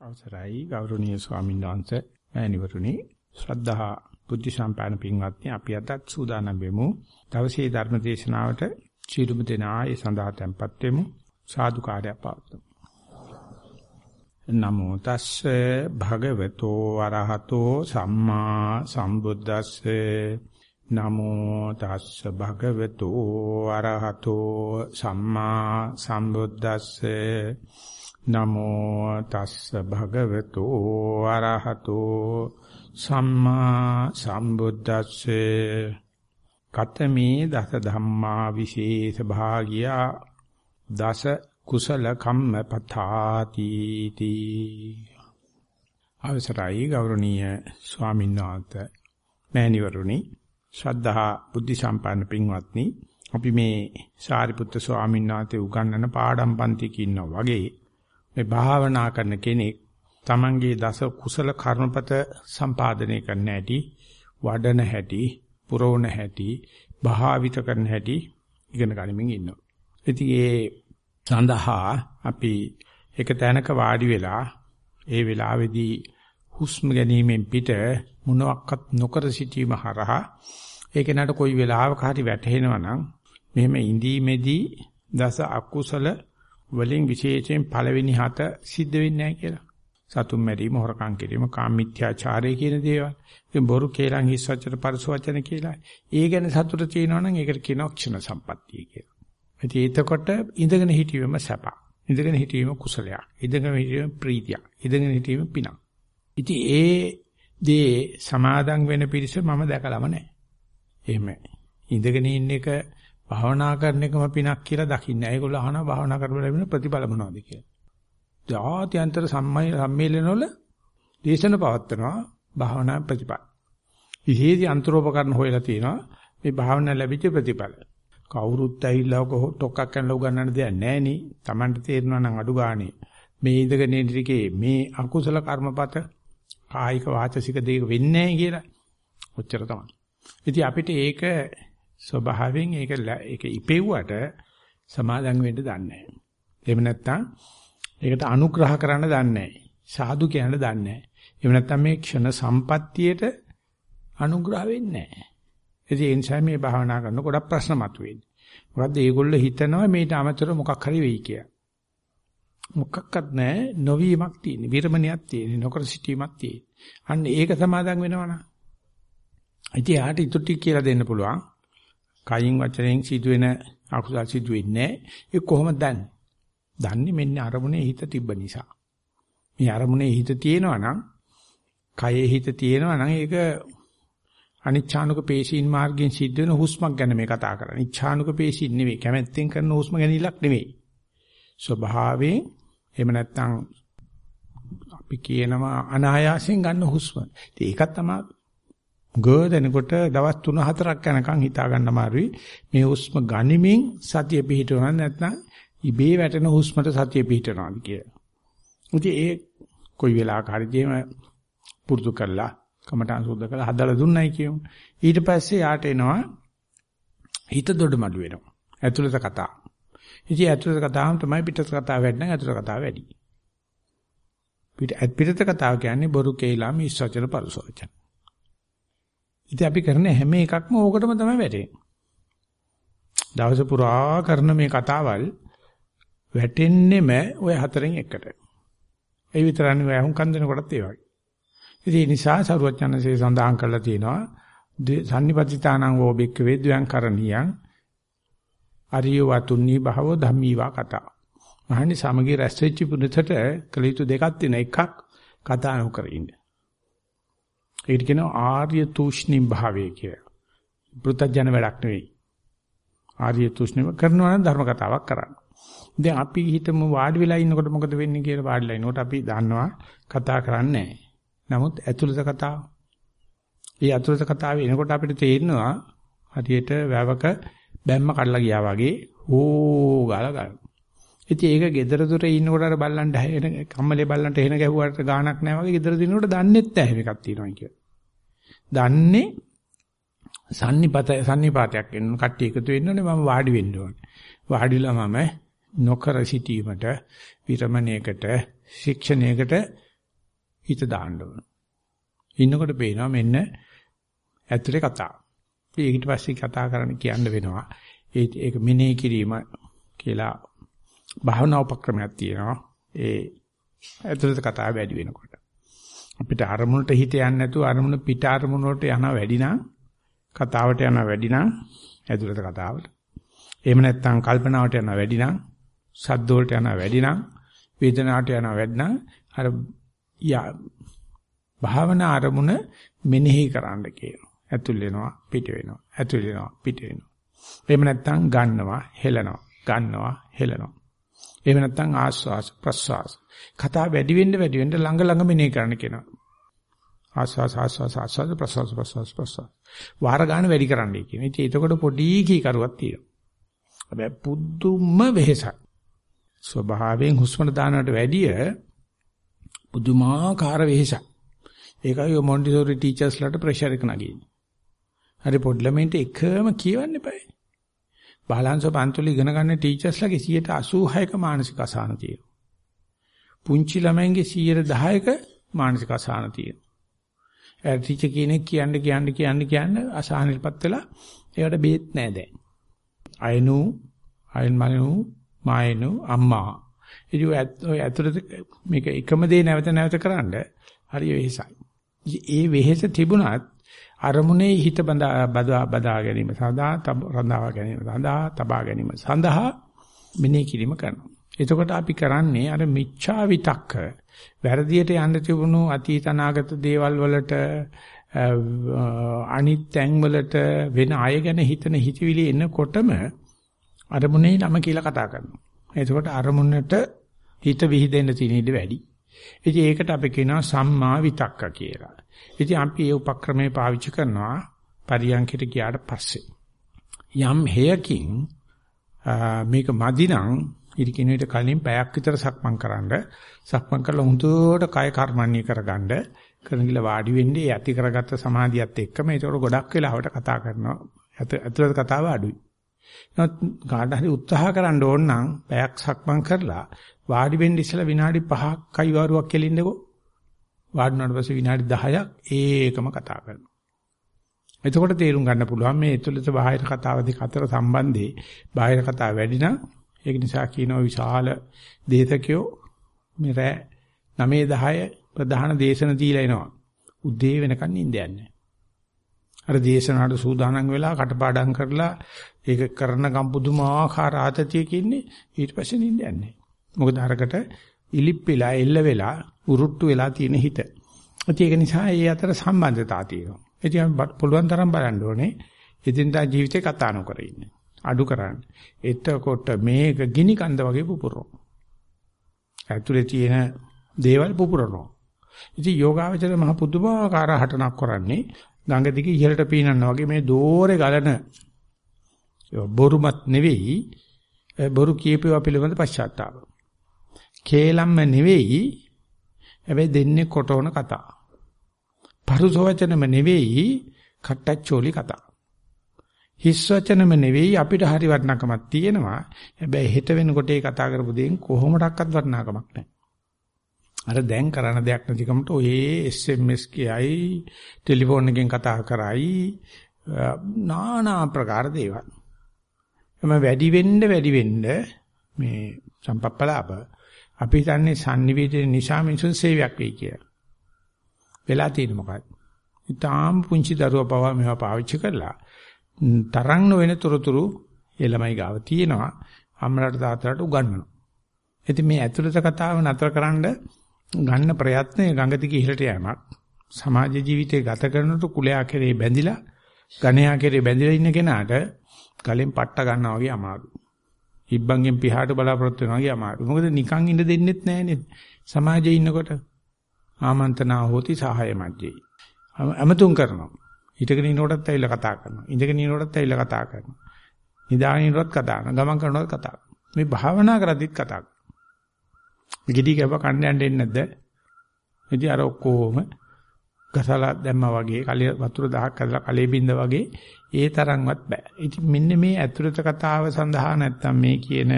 අවසරයි ගෞරවනීය ස්වාමීන් වහන්සේ මෑණිවරුනි. ශ්‍රද්ධා බුද්ධ සම්පන්න පින්වත්නි අපි අදත් සූදානම් වෙමු. දවසේ ධර්ම දේශනාවට චීරුම දෙනා ඒ සඳහා tempත් වෙමු. සාදු කාර්යය පවතුමු නමෝ තස්සේ භගවතෝ අරහතෝ සම්මා සම්බුද්දස්සේ. නමෝ තස්ස භගවතෝ අරහතෝ සම්මා සම්බුද්දස්සේ. නමෝ තස්ස භගවතු ආරහතෝ සම්මා සම්බුද්දස්සේ. කතමේ දස ධම්මා විශේෂ භාගියා දස කුසල කම්ම පතාති තී. අවසරයි ගෞරවනීය ස්වාමීන් වහන්සේ. මෑණිවරුනි ශ්‍රද්ධා බුද්ධ සම්පන්න පින්වත්නි අපි මේ සාරිපුත්‍ර ස්වාමීන් වහන්සේ උගන්වන පාඩම් පන්තික ඉන්නවා වගේ මේ භාවනා කරන කෙනෙක් තමන්ගේ දස කුසල කර්මපත සම්පාදනය කරන්න හැටි වඩන හැටි පුරවන හැටි භාවිත කරන හැටි ඉගෙන ගනිමින් ඉන්නවා. ඉතින් ඒ සඳහා අපි එක තැනක වාඩි වෙලා ඒ වෙලාවේදී හුස්ම ගැනීමෙන් පිට මොනවත් නොකර සිටීම හරහා ඒක නට කොයි වෙලාවක හරි වැටහෙනවා නම් මෙහෙම ඉඳීමේදී දස අකුසල වලින් විශේෂයෙන් පළවෙනි හත සිද්ධ වෙන්නේ නැහැ කියලා. සතුම් මැරීම, හොරකම් කිරීම, කාමීත්‍යාචාරය කියන දේවල්. ඉතින් බොරු කේලම් හිස් වචන පරස වචන කියලා. ඒ ගැන සතුට තියෙනවා නම් ඒකට කියනවා ක්ෂණ සම්පත්තිය කියලා. ඉතින් එතකොට ඉඳගෙන හිටීමම සැප. ඉඳගෙන හිටීම කුසලයක්. ඉඳගෙන හිටීම ප්‍රීතියක්. ඉඳගෙන හිටීම පිනක්. ඉතින් ඒ දේ සමාදන් වෙන පිරිස මම දැකලම නැහැ. එහෙම ඉඳගෙන ඉන්න එක භාවනා කරන එකම පිනක් කියලා දකින්නේ. ඒගොල්ලෝ අහනවා භාවනා කරලා ලැබෙන ප්‍රතිඵල මොනවද කියලා. ජාත්‍යන්තර සම්මේලනවල දේශන පවත්වනවා භාවනා ප්‍රතිඵල. විශේෂ අන්තරෝපකරණ හොයලා තියෙනවා මේ භාවනා ලැබිච්ච ප්‍රතිඵල. කවුරුත් ඇවිල්ලා කොහ ටොක්ක්ක් කරන්න උගන්නන්න දෙයක් නැහැ නේ. Tamanට තේරෙනවා නම් අඩු ගානේ මේ ඉඳගෙන ඉඳිකේ මේ අකුසල කර්මපත කායික වාචසික දේක වෙන්නේ නැහැ කියලා. ඔච්චර තමයි. ඉතින් අපිට ඒක ස්වභාවයෙන් ඒක ඒක ඉපෙව්වට සමාදන් වෙන්න දන්නේ නැහැ. එහෙම නැත්නම් ඒකට අනුග්‍රහ කරන්න දන්නේ නැහැ. සාදු කියන්න දන්නේ නැහැ. එහෙම නැත්නම් මේ ක්ෂණ සම්පත්තියට අනුග්‍රහ වෙන්නේ නැහැ. ඒ නිසා මේ භාවනා කරන ගොඩක් ප්‍රශ්න මතුවෙන්නේ. මොකද්ද මේගොල්ලෝ හිතනවා මේට අමතරව මොකක් හරි වෙයි කියලා. මොකක්වත් නැහැ නොවීමක් තියෙන. විරමණයක් තියෙන. නොකර සිටීමක් තියෙන. අන්න ඒක සමාදන් වෙනවනම්. ඉතින් යාට ඉතුරු කියලා දෙන්න පුළුවන්. කයින් වචනයෙන් සිදුවෙන අකුසල් සිදු වෙන්නේ ඒ කොහොමද දන්නේ? දන්නේ මෙන්න අරමුණේ හිත තිබ්බ නිසා. මේ අරමුණේ හිත තියෙනවා නම් කයේ හිත තියෙනවා නම් ඒක අනිච්ඡානුක පේශීන් මාර්ගයෙන් සිද්ධ වෙන හුස්මක් ගැන මේ කතා කරන්නේ. ඉච්ඡානුක පේශීන් නෙවෙයි. කැමැත්තෙන් කරන හුස්ම ගැනීමක් නෙවෙයි. ස්වභාවයෙන් එහෙම නැත්නම් අපි කියනවා අනායාසයෙන් ගන්න හුස්ම. ඉතින් ඒකත් තමයි ගොඩනකොට දවස් 3-4ක් යනකම් හිතා ගන්න අමාරුයි මේ හුස්ම ගනිමින් සතිය පිහිටවන නැත්නම් ඉබේ වැටෙන හුස්මට සතිය පිහිටනවාද කියලා. ඉතින් ඒ කොයි වෙලාවක හරිදීම පුරුදු කරලා කමඨාන් සුද්ධ කරලා හදලා දුන්නයි කියමු. ඊට පස්සේ යාට එනවා හිත දොඩමඩු වෙනවා. ඇතුළත කතා. ඉතින් ඇතුළත කතාවම තමයි පිටත කතාව වැඩි නම් ඇතුළත කතාව වැඩි. පිට පිටත කතාව කියන්නේ බොරු කේලාම ඉස්සචර පරිසෝචන. ඉතින් අපි කරන හැම එකක්ම ඕකටම තමයි වැටෙන්නේ. දවස පුරා කරන මේ කතාවල් වැටෙන්නෙම ওই හතරෙන් එකට. ඒ විතරන්නේ ඔය අහුන් කන් දෙනකොටත් ඒ වගේ. ඉතින් ඒ නිසා සරුවචනසේ සඳහන් කරලා තියෙනවා සම්නිපතිතානං වෝ බික්ක වේද්‍යං කරණියං අරිය වතුන්නි භවෝ ධම්මීවා කතා. මහන්නේ සමගි රැස් වෙච්ච පුරුතට කළ යුතු දෙකක් තියෙන එකක් කතා නොකර ඉන්න. ඒකට කියනවා ආර්ය තුෂ්ණිම් භාවය කියලා. පෘථජන වැඩක් නෙවෙයි. ආර්ය තුෂ්ණිම කරනවා නම් ධර්ම කතාවක් කරන්න. දැන් අපි හිතමු වාඩි වෙලා ඉන්නකොට මොකද වෙන්නේ කියලා වාඩිලා ඉන්නකොට අපි දන්නවා කතා කරන්නේ නමුත් ඇතුළත කතාව. ඒ ඇතුළත කතාව එනකොට අපිට තේරෙනවා හරියට වැවක බැම්ම කඩලා ගියා වගේ ඕ ගාලා ගන්න. ඉතින් ඒක gedara dore ඉන්නකොට අර බල්ලන්ට හැෙන කම්මලේ බල්ලන්ට එහෙන ගැහුවට ගාණක් නැහැ වගේ gedara දිනකොට දන්නෙත් නැහැ මේකක් තියෙනවා කියලා. දන්නේ සන්නිපත සන්නිපාතයක් එන්න කට්ටිය එකතු වෙන්න ඕනේ මම වාඩි වෙන්න ඕනේ. වාඩිලා මම නොකර සිටීමට විරමණයකට ශික්ෂණයකට හිත දාන්න ඕන. ඉන්නකොට පේනවා මෙන්න ඇතුලේ කතාව. ඊට පස්සේ කතා කරන්න කියන්න වෙනවා. ඒක මෙනෙහි කිරීම කියලා භාවනා උපක්‍රමයක් තියෙනවා. ඒ ඇතුළත කතාව වැඩි වෙනකොට. අපිට අරමුණට හිත යන්නේ නැතුව අරමුණ පිට අරමුණ වලට යන වැඩි නම් කතාවට යන වැඩි නම් ඇතුළත කතාවට. එහෙම නැත්නම් කල්පනාවට යන වැඩි නම් සද්ද වලට යන වැඩි නම් වේදනාවට යන වැඩි නම් අර භාවනා අරමුණ මෙනෙහි කරන්න කියනවා. ඇතුල් වෙනවා පිට වෙනවා. ඇතුල් වෙනවා පිට වෙනවා. එහෙම නැත්නම් ගන්නවා හෙලනවා. ගන්නවා හෙලනවා. එහෙම නැත්නම් ආස්වාස ප්‍රස්වාස. කතා වැඩි වෙන්න වැඩි වෙන්න ළඟ ළඟ මෙනෙහි කරන්න කියනවා. ආස්වාස ආස්වාස ආස්වාස ප්‍රස්වාස ප්‍රස්වාස ප්‍රස්වාස. වාර ගන්න වැඩි කරන්නයි කියන්නේ. ඉතින් එතකොට පොඩි කීකරුවක් තියෙනවා. හැබැයි පුදුම වෙහසක්. ස්වභාවයෙන් හුස්මන දානකට වැඩිය පුදුමාකාර වෙහසක්. ඒකයි ඔය මොන්ටිසෝරි ටීචර්ස්ලාට ප්‍රෙෂර් එක නගින්නේ. හරි පොඩි ළමයින්ට එකම කියවන්න එපායි. බාලාංශ පන්තුල ඉගෙන ගන්න ටීචර්ස්ලාගේ 86ක මානසික අසහන තියෙනවා. පුංචි ළමයින්ගේ 10%ක මානසික අසහන තියෙනවා. ඒ ටීචර් කෙනෙක් කියන්න කියන්න කියන්න කියන්න අසහනෙටපත් වෙලා ඒකට බේත් නැහැ දැන්. අයනු අයන් මනු මායනු අම්මා. ඉතින් ඔය ඇතුළත මේක එකම දේ නැවත නැවත කරන්න හරි වෙහසයි. ඒ වෙහෙස තිබුණත් අරමුණේ හිත බදා බදා ගැනීම සඳහා රඳා ගැනීම සඳහා තබා ගැනීම සඳහා මෙනෙහි කිරීම කරනවා. එතකොට අපි කරන්නේ අර මිච්ඡා විතක්ක වැරදියට යන්න තිබුණු අතීත අනාගත දේවල් වලට අනිත් තැන් වලට වෙන අය ගැන හිතන හිතවිලි එනකොටම අරමුණේ නම කියලා කතා කරනවා. එතකොට අරමුණට හිත විහිදෙන්න තියෙන ඉඩ වැඩි. ඉතින් ඒකට අපි කියනවා සම්මා විතක්ක කියලා. ඉතින් අපි මේ උපක්‍රමයේ පාවිච්චි කරනවා පරියන්කිට ගියාට පස්සේ. යම් හේයකින් මේක මදිනම් ඉරිකින විට කලින් පැයක් විතර සක්මන් කරන්න සක්මන් කරලා හුදුවට කය කර්මන්නේ කරගන්න කරන ගිල වාඩි වෙන්නේ ඇති කරගත්ත සමාධියත් එක්කම ඒකට ගොඩක් වෙලාවට කතා කරනවා ඇතුළත කතාව අඩුයි. නමුත් කාට හරි උත්සාහ කරන්න ඕන නම් පැයක් සක්මන් කරලා වාඩි වෙන්න ඉස්සලා විනාඩි 5ක් කයිවාරුවක් කෙලින්නකෝ. වාඩිනාට පස්සේ විනාඩි 10ක් ඒකම කතා කරනවා. එතකොට තේරුම් ගන්න පුළුවන් මේ ඇතුළත බාහිර කතාව දෙක අතර සම්බන්ධේ බාහිර කතාව වැඩි නම් ඒක නිසා කියනවා විශාල දේශකයෝ මේ රෑ 9 10 ප්‍රධාන දේශන දීලා එනවා. උදේ වෙනකන් නිින්දයක් නැහැ. අර දේශනාවට සූදානම් වෙලා කටපාඩම් කරලා ඒක කරන ගම් පුදුමාකාර ආතතියක ඉන්නේ ඊට පස්සේ නිින්දයක් නැහැ. මොකද අරකට ඉලිප්පෙලා එල්ල වෙලා උරුට්ටු වෙලා තියෙන හිත. ඒක නිසා ඒ අතර සම්බන්ධතාව තියෙනවා. ඉතින් අපි පුළුවන් තරම් බලන්න ඕනේ එදිනදා ජීවිතේ කතා නොකර ඉන්න. අඩු කරන්න. එතකොට මේක ගිනි කන්ද වගේ පුපුරනවා. ඇතුලේ තියෙන දේවල් පුපුරනවා. ඉතින් යෝගාවචර මහ පුදුමාකාර හටනක් කරන්නේ ගඟ දිගේ ඉහළට පීනනවා වගේ මේ දෝරේ ගලන බොරුමත් නෙවෙයි බොරු කියපේවා පිළිබඳ පශ්චාත්තාප. කේලම්ම නෙවෙයි හැබැයි දෙන්නේ කොටවන කතා. පරුස වචනම නෙවෙයි කට්ටච්චෝලි කතා. හිස් වචනම නෙවෙයි අපිට හරි වටිනාකමක් තියෙනවා. හැබැයි හෙට වෙනකොට ඒ කතා කරපු දේෙන් කොහොමඩක්වත් වටිනාකමක් නැහැ. අර දැන් කරන දෙයක් නැතිකමට ඔය SMS කියයි ටෙලිෆෝන් එකෙන් කතා කරයි নানা ප්‍රකාර දේවල්. එම වැඩි වෙන්න වැඩි වෙන්න මේ සම්පප්පලාප අපි හිතන්නේ sannivedana නිසා මිනිසුන් සේවයක් වෙයි කියලා. වෙලා තියෙන මොකක්ද? ඊටාම් පුංචි දරුවා පවා මේවා පාවිච්චි කරලා තරං නොවන තොරතුරු ඒ ළමයි ගාව තියෙනවා. අම්මලාට තාත්තලාට උගන්වනවා. ඉතින් මේ ඇතුළත කතාව නතරකරනද ගන්න ප්‍රයත්නය ගඟ දිගේ ඉහළට යෑමක්. සමාජ ජීවිතේ ගත කරනකොට කුලයා කෙරේ බැඳිලා ගණයා කෙරේ බැඳිලා ඉන්න කෙනාට ගලෙන් පට්ට ගන්නවා වගේ අමාරුයි. ඉබ්බන්ගෙන් පිහාට බලාපොරොත්තු වෙනවා වගේ අමාරුයි. මොකද නිකන් ඉඳ දෙන්නෙත් නැහනේ. සමාජයේ ඉන්නකොට ආමන්ත්‍රණා හෝති සහාය මැජ්ජේ. අමතුන් කරනවා. හිටගෙන ඉන්නකොටත් ඇවිල්ලා කතා කරනවා. ඉඳගෙන ඉන්නකොටත් ඇවිල්ලා කතා කරනවා. නිදාගෙන ඉන්නකොටත් කතා කරනවා. ගමන් කරනකොටත් කතා කරනවා. මේ භාවනා කරද්දිත් කතා කරනවා. ගිඩි කැව කන්න යන්න එන්නේ නැද්ද? ඉතින් අර ඔක්කොම ගසලා දැම්මා වගේ කලිය වතුර දහක් කරලා කලේ බින්ද වගේ ඒ තරම්වත් බෑ. ඉතින් මෙන්න මේ ඇතුළත කතාව සඳහා නැත්තම් මේ කියන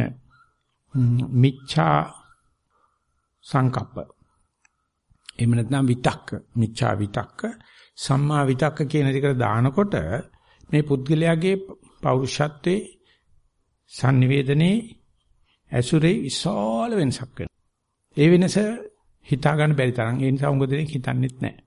මිච්ඡා සංකප්ප එහෙම නැත්නම් විතක්ක, මිච්ඡා විතක්ක, සම්මා විතක්ක කියන දෙකට දානකොට මේ පුද්ගලයාගේ පෞරුෂත්වයේ sannivedanaye ඇසුරේ විශාල වෙනසක් වෙනවා. ඒ වෙනස හිතා ගන්න බැරි තරම් ඒ නිසා උඟ දෙනෙක් හිතන්නෙත් නැහැ.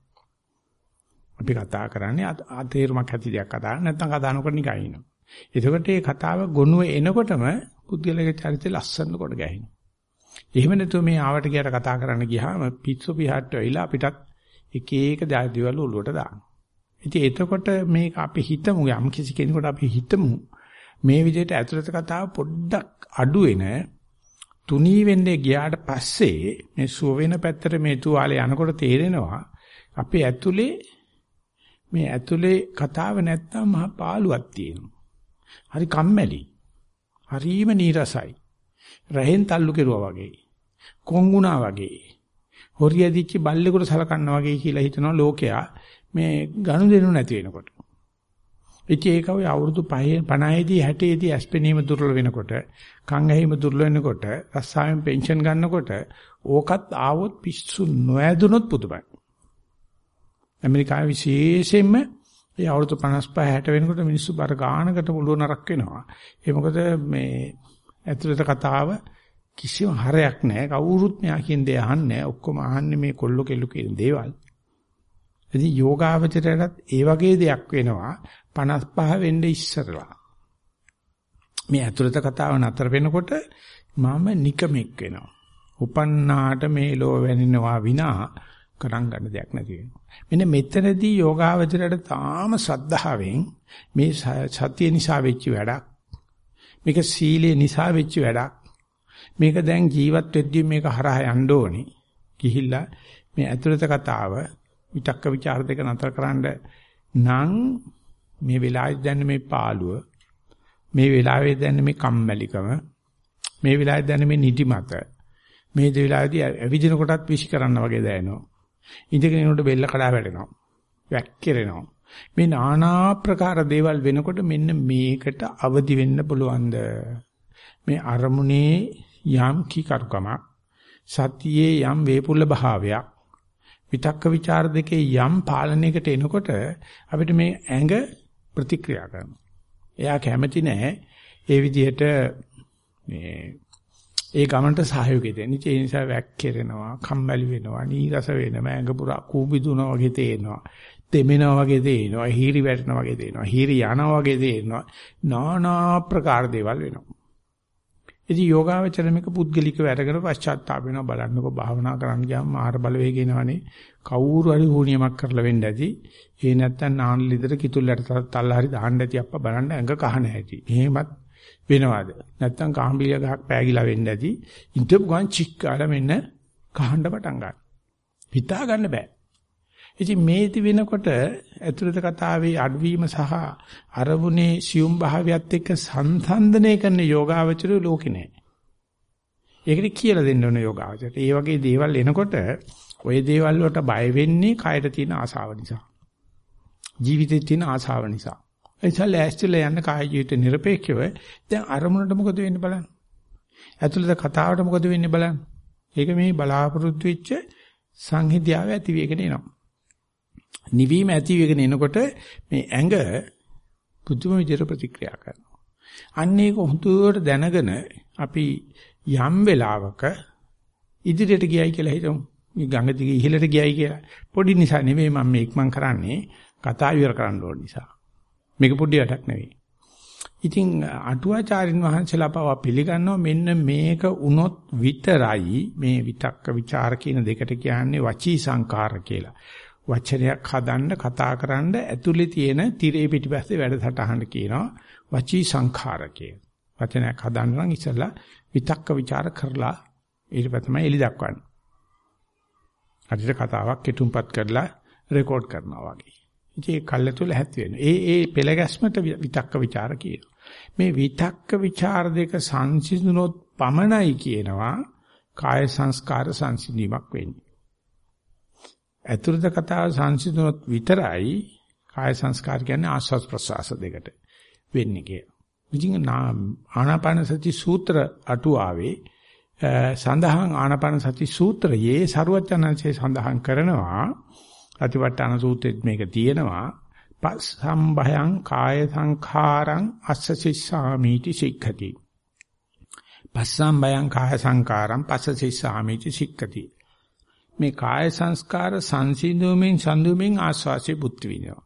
අපි කතා කරන්නේ අතේරුමක් ඇති දෙයක් කතා නැත්නම් කතා නොකර නිකන් ඉන්නවා. එතකොට මේ කතාව ගොනුව එනකොටම පුද්ගලයාගේ චරිතය ලස්සන කොට ගැහෙනවා. එහෙම නැතුව මේ ආවට ගියට කතා කරන්න ගියාම පිස්සු පිහට්ට වෙයිලා අපිටත් එක එක දේවල් ඔලුවට දානවා. ඉතින් එතකොට මේක අපි හිතමු යම් කිසි කෙනෙකුට අපි හිතමු මේ විදිහට ඇතුළත කතාව පොඩ්ඩක් අඩු වෙන තුනී වෙන්නේ ගියාට පස්සේ මේ සුව වෙන පැත්තට මේ තුවාලේ යනකොට තේරෙනවා අපේ ඇතුලේ මේ ඇතුලේ කතාව නැත්තම් මහා පාළුවක් තියෙනවා. හරි කම්මැලි. හරිම නීරසයි. රහෙන් තල්ලු කෙරුවා වගේ. කොංගුණා වගේ. හොරියදිච්ච බල්ලෙකුට සලකන්න වගේ කියලා හිතනවා ලෝකයා මේ ගනුදෙනු නැති වෙනකොට. ඉතින් ඒක ඔය අවුරුදු 5 50ේදී 60ේදී ඇස්පෙනීම දුර්වල වෙනකොට, කන් ඇහිම දුර්වල වෙනකොට, රස්සාවෙන් පෙන්ෂන් ගන්නකොට ඕකත් ආවොත් පිස්සු නොඇදුනොත් පුදුමයි. ඇමරිකාවේ විශේෂයෙන්ම ඒ අවුරුදු 55 60 වෙනකොට මිනිස්සු බර ගානකට මුළුව නරක් වෙනවා. ඒ මොකද මේ ඇතුළත කතාව කිසිම හරයක් නැහැ. කවුරුත් මෙයා කියන දේ අහන්නේ ඔක්කොම අහන්නේ මේ කොල්ල කෙල්ල කියන දේවල්. ඉතින් යෝගාවචරයටත් ඒ වගේ දෙයක් වෙනවා 55 වෙන්න ඉස්සරලා. මේ ඇතුළත කතාව නතර වෙනකොට මම නිකමෙක් වෙනවා. උපන්නාට මේ ලෝ වෙනිනවා විනා කරන් ගන්න දෙයක් නැති වෙනවා. මෙන්න මෙතනදී යෝගාවචරයට තාම ශ්‍රද්ධාවෙන් මේ සතිය නිසා වෙච්ච වැඩක්. මේක සීලේ නිසා වෙච්ච වැඩක්. මේක දැන් ජීවත් වෙද්දී මේක හරහා යන්න ඕනේ. ගිහිල්ලා මේ ඇතුළත කතාව විතක්ක ਵਿਚාර දෙක නතර කරන්න නම් මේ වෙලාවේ දැන්න මේ පාළුව මේ වෙලාවේ දැන්න මේ කම්මැලිකම මේ වෙලාවේ දැන්න මේ නිදිමත මේ වෙලාවේදී ඇවිදින කොටත් විශ් කරන්න වගේ දැනෙනවා ඉඳගෙන ඉන්නකොට බෙල්ල කඩා වැටෙනවා. වැක්කිරෙනවා. මේ নানা ප්‍රකාර දේවල් වෙනකොට මෙන්න මේකට අවදි වෙන්න පුළුවන්ද? මේ අරමුණේ යම් කීකරුකමක් සතියේ යම් වේපුල්ල භාවයක් විතක්ක ਵਿਚාර දෙකේ යම් පාලනයකට එනකොට අපිට මේ ඇඟ ප්‍රතික්‍රියා කරනවා. එයා කැමති නැහැ ඒ විදිහට මේ ඒ ගමනට සහයෝගය දෙන්න. ඒ නිසා වැක්කිරෙනවා, කම්මැලි වෙනවා, නීරස වෙනවා, ඇඟ පුරා කූඹිදුනා වගේ තේනවා. දෙමෙනවා වගේ තේනවා, හීරි වැටෙනවා වගේ තේනවා, හීරි යනවා වගේ තේනවා. নানা ප්‍රකාර දේවල් වෙනවා. ඉතින් යෝගාවචර මේක පුද්ගලිකව අරගෙන පශ්චාත්තාප වෙනවා බලන්නකො භාවනා කරන්න ගියාම මාර බලවේග එනවනේ කවුරු හරි හුනියමක් කරලා වෙන්න ඇති ඒ නැත්තම් නාන ලිදර කිතුල්ලට තල්ල හරි දාන්න ඇති අප්පා බලන්න ඇඟ කහන ඇති එහෙමත් වෙනවද නැත්තම් කාම්බිලිය ගහක් පෑගිලා වෙන්න ඇති ඉන්ටප් ගන් චික් කාලා මෙන්න කහන්න පටන් ගන්න හිතා ගන්න බෑ ඉතින් මේති වෙනකොට ඇතුළත කතාවේ අඩවීම සහ අරමුණේ සියුම් භාවයත් එක්ක සංසන්දනය කරන යෝගාවචරය ලෝකේ නැහැ. ඒකට කියලා දෙන්න ඕන යෝගාවචරයට. ඒ වගේ දේවල් එනකොට ওই දේවල් වලට බය වෙන්නේ කයට තියෙන ආසාව නිසා. ජීවිතේ තියෙන ආසාව නිසා. නිසා ලෑස්තිලා යන්න කාය ජීවිත নিরপেক্ষව දැන් අරමුණට මොකද වෙන්නේ බලන්න. ඇතුළත කතාවට මොකද වෙන්නේ බලන්න. ඒක මේ බලාපොරොත්තු වෙච්ච සංහිඳියාව ඇති වෙගෙන එනවා. නිවීම ඇති වෙගෙන එනකොට මේ ඇඟ බුදුම විදිහට ප්‍රතික්‍රියා කරනවා. අන්න ඒක හුදුවට දැනගෙන අපි යම් වෙලාවක ඉදිරියට ගියයි කියලා හිතමු. මේ ගඟ දිගේ ඉහළට ගියයි කියලා. පොඩි නිසා නෙමෙයි මම මේ ඉක්මන් කරන්නේ කතා ඉවර කරන්න ඕන නිසා. මේක පොඩි වැඩක් නෙවෙයි. ඉතින් අටුවාචාරින් වහන්සේලා පව පිළිගන්නවා මෙන්න මේක වුණොත් විතරයි මේ විතක්ක ਵਿਚාර කියන දෙකට කියන්නේ වචී සංකාර කියලා. වචනයක් හදන්න කතා කරන්න ඇතුලේ තියෙන tire පිටිපස්සේ වැඩසටහන කියනවා වචී සංඛාර කියලා. වචනයක් හදන්න නම් ඉස්සෙල්ලා විතක්ක ਵਿਚාර කරලා ඊට පස්සේ තමයි එලි දක්වන්නේ. අදිට කතාවක් කෙටුම්පත් කරලා රෙකෝඩ් කරනවා වගේ. ඉතින් ඒ කල්ල තුල ඇති වෙනවා. ඒ ඒ පෙළ ගැස්මට විතක්ක ਵਿਚාර කියනවා. මේ විතක්ක ਵਿਚාර දෙක සංසිඳුනොත් පමණයි කියනවා කාය සංස්කාර සංසිඳීමක් වෙන්නේ. අතුරුද කතාව සංසිඳුනොත් විතරයි කාය සංස්කාර කියන්නේ ආස්වාස් ප්‍රසවාස දෙකට වෙන්නේ කියලා. ඉතින් ආනාපාන සති සූත්‍ර අටුවාවේ සඳහන් ආනාපාන සති සූත්‍රයේ ਸਰුවචනංශය සඳහන් කරනවා අතිවට්ටාන සූත්‍රෙත් මේක තියෙනවා. පස්සම්භයං කාය සංඛාරං අස්ස සිස්සාමීති සික්ඛති. පස්සම්භයං කාය සංඛාරං පස්ස සිස්සාමීති සික්ඛති. මේ කාය සංස්කාර සංසිඳුමින් සංදුමින් ආස්වාසේ බුද්ධ විනෝ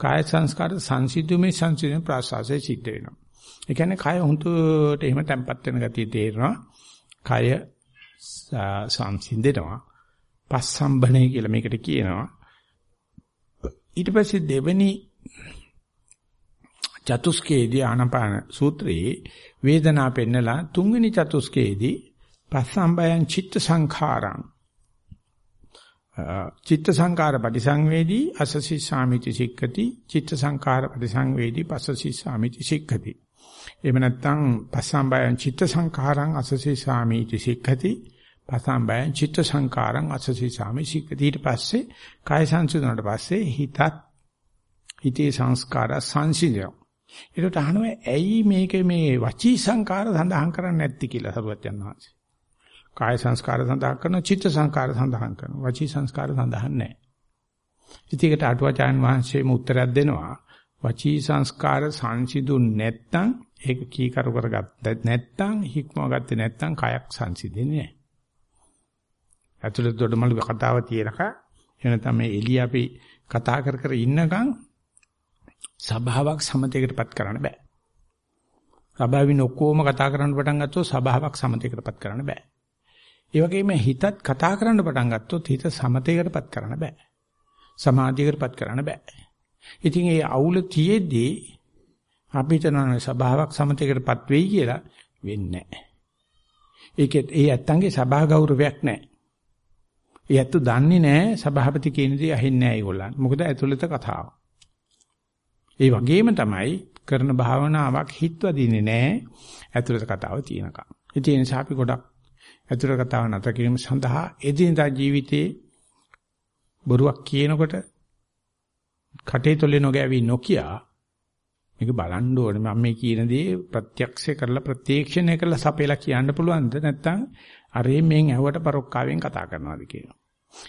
කාය සංස්කාර සංසිඳුමින් සංසිඳුමින් ප්‍රාසාසේ සිද්ධ වෙනවා. ඒ කියන්නේ කය හුදුට එහෙම තැම්පත් වෙන ගතිය තේරෙනවා. කය සංසිඳෙනවා. පස්සම්බනේ කියලා මේකට කියනවා. ඊට පස්සේ දෙවෙනි චතුස්කේදී ආනපාන සූත්‍රයේ වේදනා පෙන්නලා තුන්වෙනි චතුස්කේදී පස්සම්බයං චිත්ත සංඛාරං. චිත්ත සංකාර පරිසංවේදී අසසි සාමිති සික්කති චිත්ත සංකාර පරිසංවේදී පසසි සාමිති සික්කති එහෙම නැත්නම් පස්සම්බයං චිත්ත සංඛාරං අසසි සාමිති සික්ඛති. පස්සම්බයං චිත්ත සංඛාරං අසසි සාමි සික්ඛති ඊට පස්සේ කාය සංසිඳුණාට පස්සේ හිතත් හිතේ සංස්කාර සංසිඳිනවා. ඒකට අහනවා ඇයි මේක මේ වචී සංකාර සඳහන් කරන්නේ නැති කියලා සරුවත් යන වාසේ කාය සංස්කාර සඳහන් කරනවා චිත්ත සංස්කාර සඳහන් කරනවා. වචී සංස්කාර සඳහන් නැහැ. ඉතින් ඒකට අටුවාචාන් වහන්සේම උත්තරයක් දෙනවා. වචී සංස්කාර සංසිඳු නැත්තම් ඒක කීකරු කරගත්ත නැත්තම් හික්මව ගත්තේ නැත්තම් කයක් සංසිඳෙන්නේ නැහැ. ඇතුළත දොඩමළු කතාව තියෙනක එනතම මේ එළිය අපි කතා කර කර ඉන්නකම් සබාවක් සමතේකටපත් කරන්න බෑ. සබාවින් ඔක්කොම කතා කරන්න පටන් ගත්තොත් සබාවක් සමතේකටපත් කරන්න බෑ. ඒ වගේම හිතත් කතා කරන්න පටන් ගත්තොත් හිත සමතේකටපත් කරන්න බෑ. සමාධියකටපත් කරන්න බෑ. ඉතින් ඒ අවුල තියේදී අපි හිතනවා සබාවක් සමතේකටපත් වෙයි කියලා වෙන්නේ නැහැ. ඒකෙත් ඒ ඇත්තන්ගේ සබා ගෞරවයක් නැහැ. ඒ ඇත්ත දන්නේ නැහැ සභාපති කියන දේ අහින්නේ නැහැ ඒගොල්ලන්. මොකද ඇතුළත කතාව. ඒ වගේම තමයි කරන භාවනාවක් හිතවදින්නේ නැහැ ඇතුළත කතාව තියෙනකම්. ඒ නිසා අපි ගොඩක් ඇතුළත කතාව නැතර කිරීම සඳහා එදිනදා ජීවිතේ බොරුවක් කියනකොට කටේ තොලේ නොගෑවි නොකිය මේක බලන්න ඕනේ මම මේ කියන දේ ප්‍රත්‍යක්ෂ කරලා ප්‍රත්‍යක්ෂණය කරලා සපේලා කියන්න පුළුවන්ද නැත්නම් අරේ මෙන් ඇහුවට පරොක්කාවෙන් කතා කරනවාද කියනවා.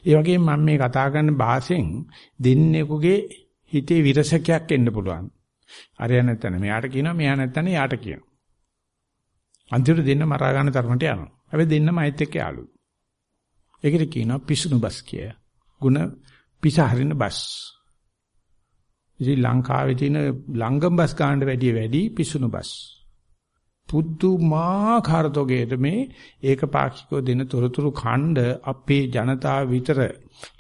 ඒ වගේම මම මේ කතා කරන භාෂෙන් දෙන්නෙකුගේ හිතේ විරසකයක් එන්න පුළුවන්. අරය නැත්නම් මෙයාට කියනවා මෙයා නැත්නම් යාට කියනවා. අන්තිමට දෙන්න මරා ගන්න තරමට යනවා. හැබැයි දෙන්නම අයිත් එක්ක යාළුවෝ. ඒකට කියනවා පිසුණු බස් කිය. ಗುಣ පිස හරින බස්. ඉතින් ලංකාවේ තියෙන ලංගම් බස් ගන්න වැඩිය වැඩි පිසුණු බස්. පුදුමාකාර තෝගේද මේ ඒකපාක්ෂිකව දෙන තොරතුරු ඛණ්ඩ අපේ ජනතාව විතර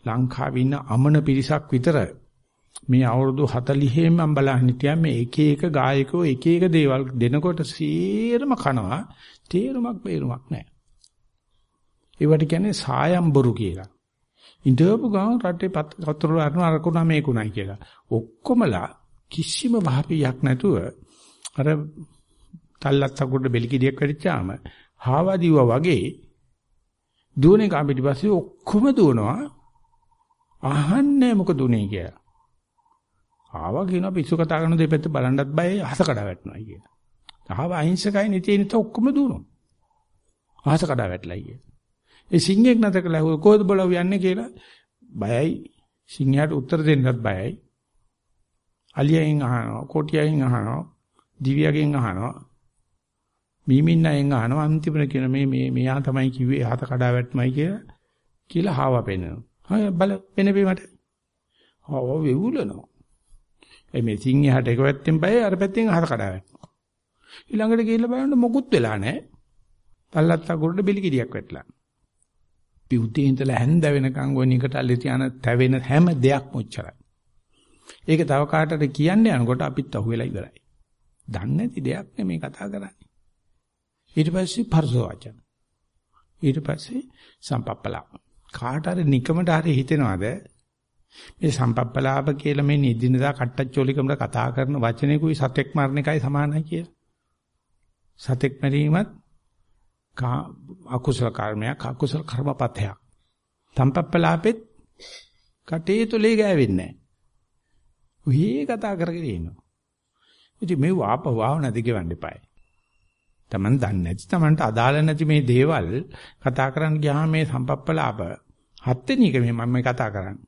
ලංකාවේ ඉන්න අමන පිරිසක් විතර මේ අවුරුදු 40 මම බලන්න හිටියා මේ එක එක ගායකයෝ එක එක දේවල් දෙනකොට සීරම කනවා තේරුමක් බේරුමක් නැහැ. ඒවට කියන්නේ සායම්බරු කියලා. ඉඳපු ගමන් රටේ පතර අරන අරකුණා මේකුණයි කියලා. ඔක්කොමලා කිසිම වහපියක් නැතුව අර තල්ලත් අකුඩ බෙලිකිඩියක් වැඩිච්චාම හාවා දිව්වා වගේ දුවනේ කා පිටිපස්සේ ඔක්කොම දුවනවා අහන්නේ මොකද උනේ කියලා. ආවා කියනවා පිස්සු කතා කරන දෙපැත්ත බලන්නත් බයයි අහස කඩා වැටෙනවා කියලා. ආවා අහිංසකයි නෙතේ නිත ඔක්කොම දුවනවා. අහස කඩා වැටලා කියලා. ඒ සිංහෙක් නැත කළා කොහොමද බලව යන්නේ කියලා බයයි. සිංහයාට උත්තර දෙන්නත් බයයි. අලියෙන් අහනවා, කොටියෙන් අහනවා, දිව්‍යයෙන් අහනවා. මීමින්නයෙන් අහනවා අන්තිමට කියන මේ මේ මෙයා තමයි කිව්වේ හත කඩා වැටමයි කියලා කියලා හාවා පෙන්නනවා. හය බල පෙනෙපේ මට. හාව වෙවුලනවා. එමේ සිංහයාට එක පැත්තෙන් බයයි අර පැත්තෙන් හත කඩා වැටෙනවා. ඊළඟට ගිහිල්ලා බලන්න මොකුත් වෙලා නැහැ. පල්ලත්තා ගොඩ බෙලි කිඩියක් වැටලා. පිවුතේ ඉඳලා හැන්ද වෙනකන් ওই නිකට අල්ලේ තියාන තැවෙන හැම දෙයක්ම උච්චරයි. ඒක තව කාටද කියන්න යනකොට අපිත් අහුවෙලා ඉවරයි. දන්නේ නැති දෙයක් නෙමේ කතා කරන්නේ. ඊට පස්සේ පරස වචන. ඊට පස්සේ සම්පප්පලා. කාට හරි නිකමට හරි හිතෙනවද මේ සම්පප්පලාප කියලා මේ නිදිනදා කට්ටච්චෝලිකමර කතා කරන වචනේකුයි සතෙක් මරණ එකයි සමානයි කියලා. සතෙක් මරීමත් අකුසල කර්මයක් අකුසල කර්මපතයක්. තම්පප්පලාපෙත් කටේ තුලේ ගෑවෙන්නේ නැහැ. ඔහි කතා කරගෙන ඉන්නවා. ඉතින් මේ වාප වාව නැති ගෙවන්න එපායි. Taman දන්නේ නැති Tamanට අදාළ නැති මේ දේවල් කතා කරන්න ගියාම මේ සම්පප්පලාප හත්වෙනි එක මේ මම කතා කරන්නේ.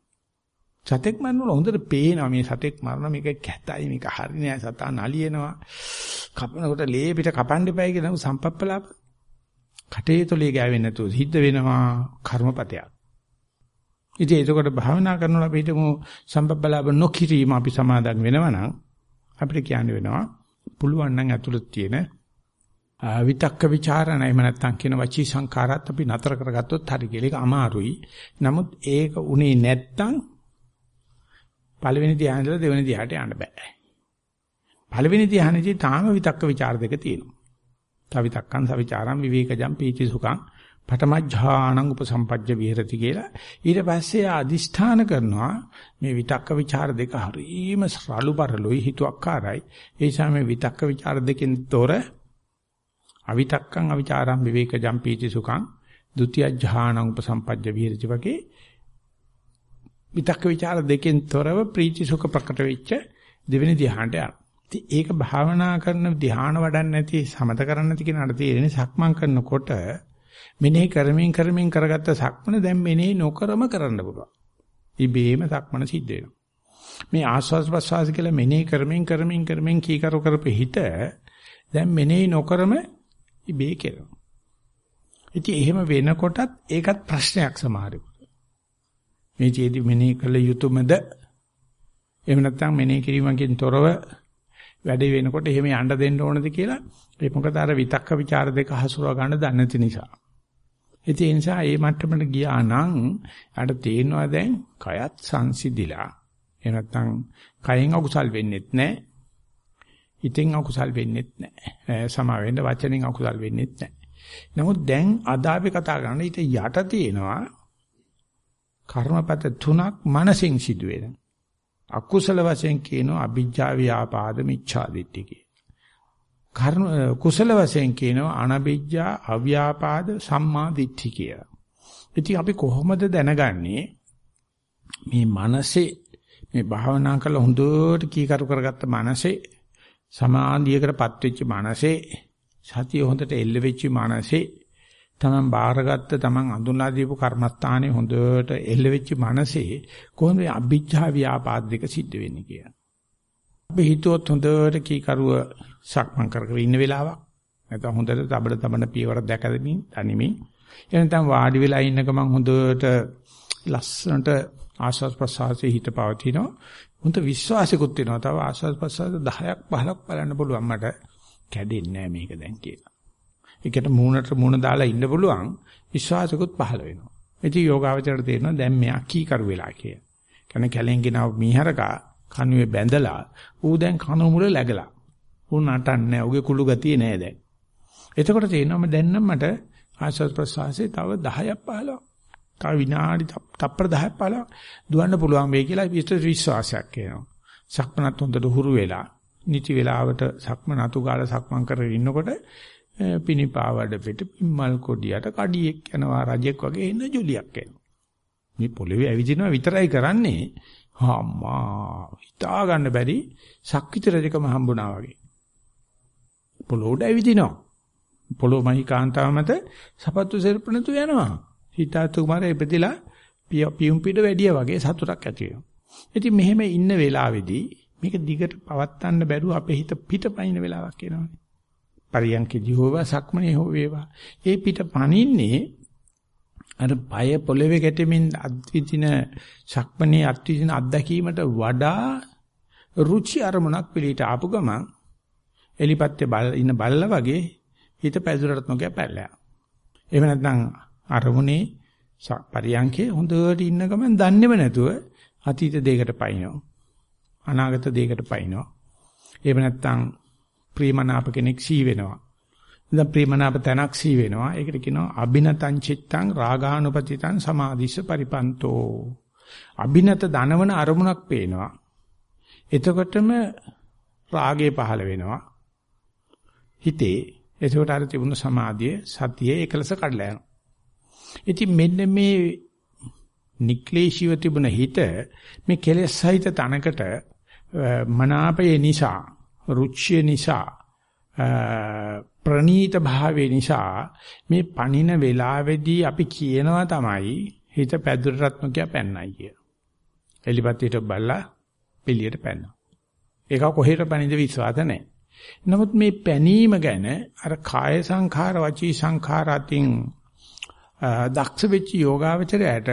සතෙක් මරනකොට හොඳට පේනවා මේ සතෙක් මරන මේක කැතයි මේක හරි නෑ සතා නලියනවා. කපනකොට ලේ පිට කපන්න එපයි කියන සම්පප්පලාප. කටේ තොලේ ගෑවෙන්නේ නැතුව සිද්ධ වෙනවා කර්මපතයක්. ඉතින් ඒකකොට භාවනා කරනකොට අපි හිතමු සම්පප්පලාප නොකිරීම අපි සමාදන් වෙනවා නම් අපිට කියන්න වෙනවා පුළුවන් නම් ඇතුළත තියෙන විතක්ක ਵਿਚාරණ එහෙම නැත්නම් කියන වචී සංකාරات අපි නතර කරගත්තොත් හරි කියලා ඒක අමාරුයි. නමුත් ඒක උනේ නැත්තම් පළවෙනි ධ්‍යාන ඉඳලා දෙවෙනි ධ්‍යානට යන්න බෑ. පළවෙනි ධ්‍යානෙදී තාම විතක්ක ਵਿਚාර දෙක තියෙනවා. තවිතක්කං සවිචාරං විවේකජං පීචි සුඛං පඨමඥානං උපසම්පජ්ජ විහෙරති කියලා ඊට පස්සේ අදිෂ්ඨාන කරනවා මේ විතක්ක ਵਿਚාර දෙක හරීම සරලු පරලුයි හිතුවක්කාරයි ඒ නිසා මේ විතක්ක ਵਿਚාර දෙකෙන් තොර අවිතක්කං අවිචාරං විවේක ජම්පීති සුඛං ဒ ුතිය ඥාන උපසම්පජ්ජ විහෙරති වගේ විතක්ක ਵਿਚාර දෙකෙන් තොරව ප්‍රීති සුඛ ප්‍රකට වෙච්ච දෙවෙනි ධ්‍යානට යනවා. ඉතින් ඒක භාවනා කරන ධ්‍යාන වඩන්නේ නැති සමත කරන්නේ නැති කෙනාට තේරෙන්නේ සක්මන් කරනකොට මෙනෙහි කරමින් කරමින් කරගත්ත සක්මන දැන් මෙනෙහි නොකරම කරන්න පුළුවන්. ඉබේම සක්මන සිද්ධ වෙනවා. මේ ආස්වාස් ප්‍රස්වාස් කියලා මෙනෙහි කරමින් කරමින් කරමින් කීකරු කරපෙ හිත දැන් මෙනෙහි නොකරම ඉබේ කෙරෙනවා. ඉතින් එහෙම වෙනකොටත් ඒකත් ප්‍රශ්නයක් සමහරෙකුට. මේ චේදි මෙනෙහි කළ යුතුයමද? එහෙම නැත්නම් මෙනෙහි කිරීමකින් තොරව වැඩේ වෙනකොට එහෙම යන්න දෙන්න ඕනද කියලා ඒ මොකද අර විතක්ක ਵਿਚාර දෙක හසුරව ගන්න දන්නේ නැති නිසා. ඉතින් ඒ නිසා මේ මට්ටමට ගියා නම් අර තේනවා දැන් කයත් සංසිඳිලා. එහෙම නැත්නම් කයෙන් අකුසල් වෙන්නෙත් නැහැ. හිතෙන් අකුසල් වෙන්නෙත් නැහැ. සමා වෙන්න වචනෙන් අකුසල් වෙන්නෙත් නැහැ. නමුත් දැන් අද අපි කතා කරන්නේ ඊට යට තියෙනවා කර්මපත තුනක් මනසින් සිදුවෙන. අකුසල වශයෙන් කියනවා අභිජ්ජා ව්‍යාපාද මිච්ඡා දිට්ඨි කිය. කර්ම කුසල වශයෙන් කියනවා අනබිජ්ජා අව්‍යාපාද සම්මා දිට්ඨි කිය. ඉතින් අපි කොහොමද දැනගන්නේ මේ මනසේ මේ භාවනා කරලා හොඳට කීකරු කරගත්ත මනසේ සමාධියකටපත් වෙච්ච මනසේ සතිය හොඳට එල්ල වෙච්ච මනසේ තමන් බාරගත්ත තමන් අඳුනලා දීපු කර්මස්ථානේ හොඳට එල්ල වෙච්ච මනසේ කොහොමද අභිජ්ජා ව්‍යාපාද දෙක සිද්ධ වෙන්නේ කියලා. අපි හිතුවොත් හොඳට කීකරුව සක්මන් කර කර ඉන්න වෙලාවක් නැත්නම් හොඳට තබල තබන පියවර දැකදමින් තනිමින් එනතම් වාඩි වෙලා ඉන්න ගමන් හොඳට ලස්සනට ආස්වාද ප්‍රසආසයේ හිත පවතිනවා. හොඳ විශ්වාසිකුත් වෙනවා. තව ආස්වාද ප්‍රසආස 10ක් 15ක් බලන්න පුළුවන් මට කැඩෙන්නේ නැහැ මේක දැන් කියලා. ඒකට මූණට මූණ දාලා ඉන්න පුළුවන් විශ්වාසකුත් පහළ වෙනවා. ඉතින් යෝගාවචරයට තේරෙනවා දැන් මෙයා කීකරු වෙලා කියලා. කියන්නේ කැලෙන් ගෙනව මීහරකා කණුවේ බැඳලා ඌ දැන් කණු මුල läගලා. ඌ නටන්නේ ඌගේ කුළු ගතිය නෑ දැන්. එතකොට තේරෙනවා දැන් නම් මට ආශ්වාස ප්‍රශ්වාසයේ තව 10ක් 15ක් තව විනාඩි තප්පර 10ක් 15ක් දුවන්න පුළුවන් වෙයි කියලා විශ්වාසයක් එනවා. සක්මනත් හොඳට හුරු වෙලා නිති වෙලාවට සක්මන අතු ගාලා සක්මන් කරගෙන ඉන්නකොට පිනිපාවඩ පිට පිම්මල් කොඩියට කඩියෙක් යනවා රජෙක් වගේ එන ජොලියක් එනවා. මේ පොළවේ ඇවිදිනවා විතරයි කරන්නේ. අම්මා හිතා ගන්න බැරි ශක්විත රජකම හම්බුණා වගේ. පොළොවට ඇවිදිනවා. පොළොව මහි කාන්තාව මත සපත්තු සෙරප්පු නැතු යනවා. හිතාතු කුමාරය ඉපදිලා පියුම් පිට වැඩිය වගේ සතුටක් ඇති වෙනවා. ඉතින් මෙහෙම ඉන්න වෙලාවේදී මේක දිගට පවත්වන්න බැරුව අපේ හිත පිටපයින් වෙලාවක් එනවානේ. පරියන්කේදී හෝවා සක්මනේ හෝ වේවා. ඒ පිට පනින්නේ අර পায় පොළවේ ගැටෙමින් අද්විතින සක්මනේ අත්විතින අත්දැකීමට වඩා රුචි අරමුණක් පිළිට ආපු ගමන් එලිපත්තේ බල ඉන්න බල්ලා වගේ හිත පැදුරට නොගිය පැල්ලෑ. එහෙම නැත්නම් අරමුණේ පරියන්කේ හොඳට ඉන්න ගමන් දන්නේම නැතුව අතීත දෙයකට පයින්නවා. අනාගත දෙයකට පයින්නවා. එහෙම නැත්නම් ප්‍රේමනාප කෙනෙක් සී වෙනවා. දැන් ප්‍රේමනාප තනක් සී වෙනවා. ඒකට කියනවා අබිනතං චිත්තං රාගානුපතිතං සමාධිස්ස පරිපන්තෝ. අබිනත දනවන අරමුණක් පේනවා. එතකොටම රාගය පහළ වෙනවා. හිතේ එතකොට අර තිබුණු සමාධිය සතියේ එකලස කඩලා යනවා. ඉතින් මෙන්න මේ නික්ලේශීව තිබුණ හිත මේ කෙලෙස් සහිත තනකට මනාපය නිසා රුචිය නිසා ප්‍රනීත භාවය නිසා මේ පණින වෙලාවේදී අපි කියනවා තමයි හිත පැදුරටත් නොකිය පැන්නයි කිය. එලිපත්තියට බල්ලා පිළියට පැන්නා. ඒක කොහෙට පැනින්ද විශ්වාස නැහැ. නමුත් මේ පැනීම ගැන අර කාය සංඛාර වචී සංඛාර අතින් දක්ෂ වෙච්ච යෝගාවචරයට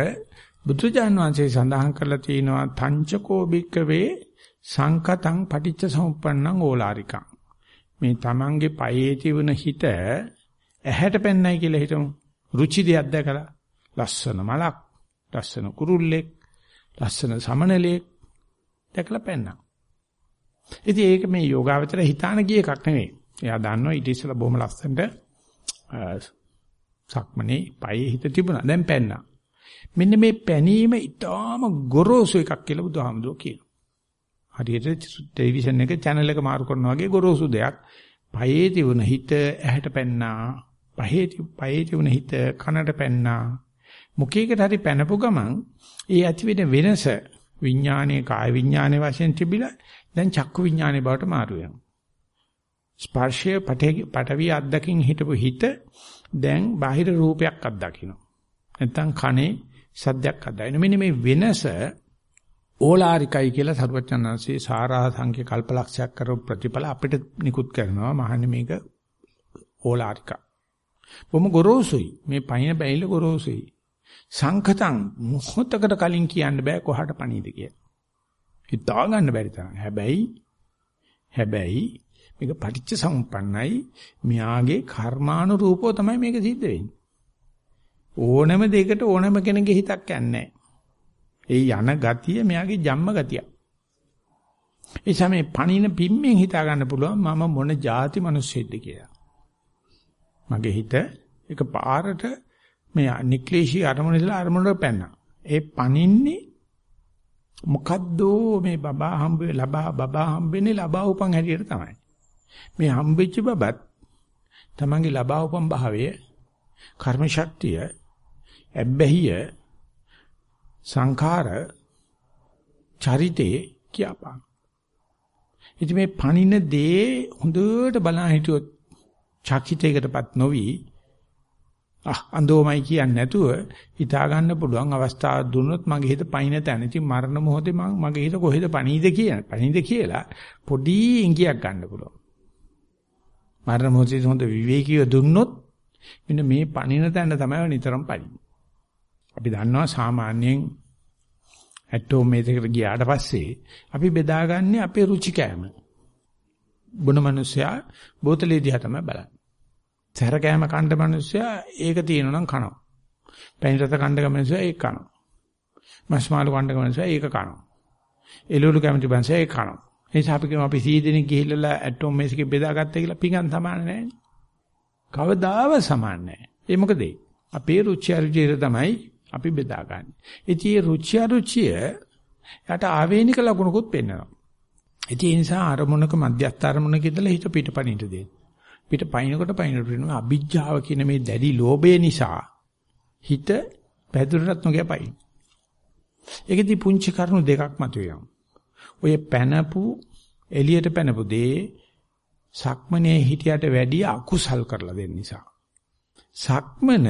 බුදුජාන් වහන්සේ සඳහන් කරලා තියෙනවා තංචකෝ බික්කවේ සංකතං පටිච්ච සමුප්පන්නං ඕලාරිකං. මේ තමන්ගේ පයේ තිබුණ හිත ඇහැට පෙන්නයි කියලා හිතමු. රුචි දෙයක් දැකලා. ලස්සන මලක් ලස්සන කුරුල්ලෙක් ලස්සන සමනලෙක් දැකලා පෙන්නා. ඉතින් ඒක මේ යෝගාවචර හිතාන ගිය එකක් නෙවෙයි එයා දන්නවා ඊට ඉස්සෙල්ලා බොහොම ලස්සනට සක්මනේ පයේ හිත තිබුණා දැන් පෙන්නා මෙන්න මේ පැනීම ඊටාම ගොරෝසු එකක් කියලා බුදුහාමුදුරුවෝ කියනවා. හරියට ටෙලිවිෂන් එක channel එක මාරු කරනවා වගේ ගොරෝසු දෙයක්. පයේ තිබුණ හිත ඇහැට පැන්නා. පයේ පයේ තිබුණ හිත කනට පැන්නා. මුඛයකට හරි පැනපු ගමන් ඒ ඇති වෙන වෙනස විඥානයේ කාය විඥානයේ වශයෙන් තිබිලා දැන් චක්කු විඥානයේ බවට මාරු වෙනවා. ස්පර්ශය පටවිය අත්දකින් හිටපු හිත දැන් බාහිර රූපයක් අත්දකින්න. නැත්තම් කනේ සද්දයක් අදායින. මෙන්න මේ වෙනස ඕලාරිකයි කියලා සරුවචනන්සේ සාරා සංඛ්‍ය කල්පලක්ෂයක් කරපු ප්‍රතිඵල අපිට නිකුත් කරනවා. මහන්නේ මේක ඕලාරික. බොහොම ගොරෝසුයි. මේ පයින් බැයිල ගොරෝසුයි. සංඛතං මොහොතකට කලින් කියන්න බෑ කොහාට පණීද කියලා. හිතා ගන්න බැරි තරම්. හැබැයි හැබැයි මේක පටිච්ච සමුප්පන්නයි. මෙයාගේ කර්මානුරූපව තමයි මේක සිද්ධ වෙන්නේ. ඕනම දෙයකට ඕනම කෙනෙකුගේ හිතක් යන්නේ ඒ යන ගතිය මෙයාගේ ජම්ම ගතිය. ඒ සමේ පණින පිම්මෙන් හිතා ගන්න පුළුවන් මම මොන જાති මිනිස්සෙක්ද කියලා. මගේ හිත එක පාරට මේ නික්ලේශී අරමුණ ඉඳලා අරමුණට පැන්නා. ඒ පණින්නේ මොකද්ද මේ බබා හම්බ ලබා බබා හම්බෙන්නේ ලබා උපන් හැටියට තමයි. මේ හම්බෙච්ච බබත් තමන්ගේ ලබා උපන් භාවය කර්ම ශක්තිය ඇබ්බැහිය සංඛාර චරිතේ කියපාන. ඉතින් මේ පණින දේ හොඳට බලන් හිටියොත් චකිතයකටපත් නොවි අහ අඳෝමයි කියන්නේ නැතුව හිතා ගන්න පුළුවන් අවස්ථාවක් දුන්නොත් මගේ හිත පයින් තැන. ඉතින් මරණ මොහොතේ මම මගේ හිත කොහෙද පණීද කියන පණීද කියලා පොඩි ඉඟියක් ගන්න පුළුවන්. මරණ මොහොතේ හොඳ විවේකීව දුන්නොත් මෙන්න මේ පණින තැන තමයි නිතරම පණින්නේ. අපි දන්නවා සාමාන්‍යයෙන් ඇටෝමේටරයකට ගියාට පස්සේ අපි බෙදාගන්නේ අපේ රුචිකෑම. බොන මිනිස්සයා බෝතලේ දිහා තමයි බලන්නේ. සැර කෑම කණ්ඩ මිනිස්සයා ඒක තියෙනවා නම් කනවා. පැණි රස කණ්ඩ මිනිස්සයා ඒක කනවා. මස් මාළු කණ්ඩ මිනිස්සයා ඒක කනවා. එළවලු කැමති මිනිස්සයා ඒක කනවා. ඒ නිසා අපි කියමු අපි 100 දෙනෙක් ගිහිල්ලා ඇටෝමේටරයක බෙදාගත්තා කියලා පිඟන් සමාන නැහැ. කවදාව සමාන නැහැ. ඒ මොකද අපේ රුචි අරුචියට තමයි අපි බෙදාගන්නේ. ඉතින් මේ රුචි අරුචිය යට ආවේනික ලකුණකුත් පෙන්වනවා. ඉතින් ඒ නිසා අරමුණක මධ්‍යස්ථ අරමුණක ඉඳලා හිත පිටපණිට දෙන්න. පිට පයින්කොට පයින්ට වෙනවා අභිජ්ජාව කියන මේ දැඩි ලෝභය නිසා හිත පැදුරටත් නොගිය පයින්. ඒකෙදි පුංචි කරුණු දෙකක් මතුවෙනවා. ඔය පැනපු එළියට පැනපු දේ සක්මනේ හිටියට වැඩිය අකුසල් කරලා දෙන්න නිසා. සක්මන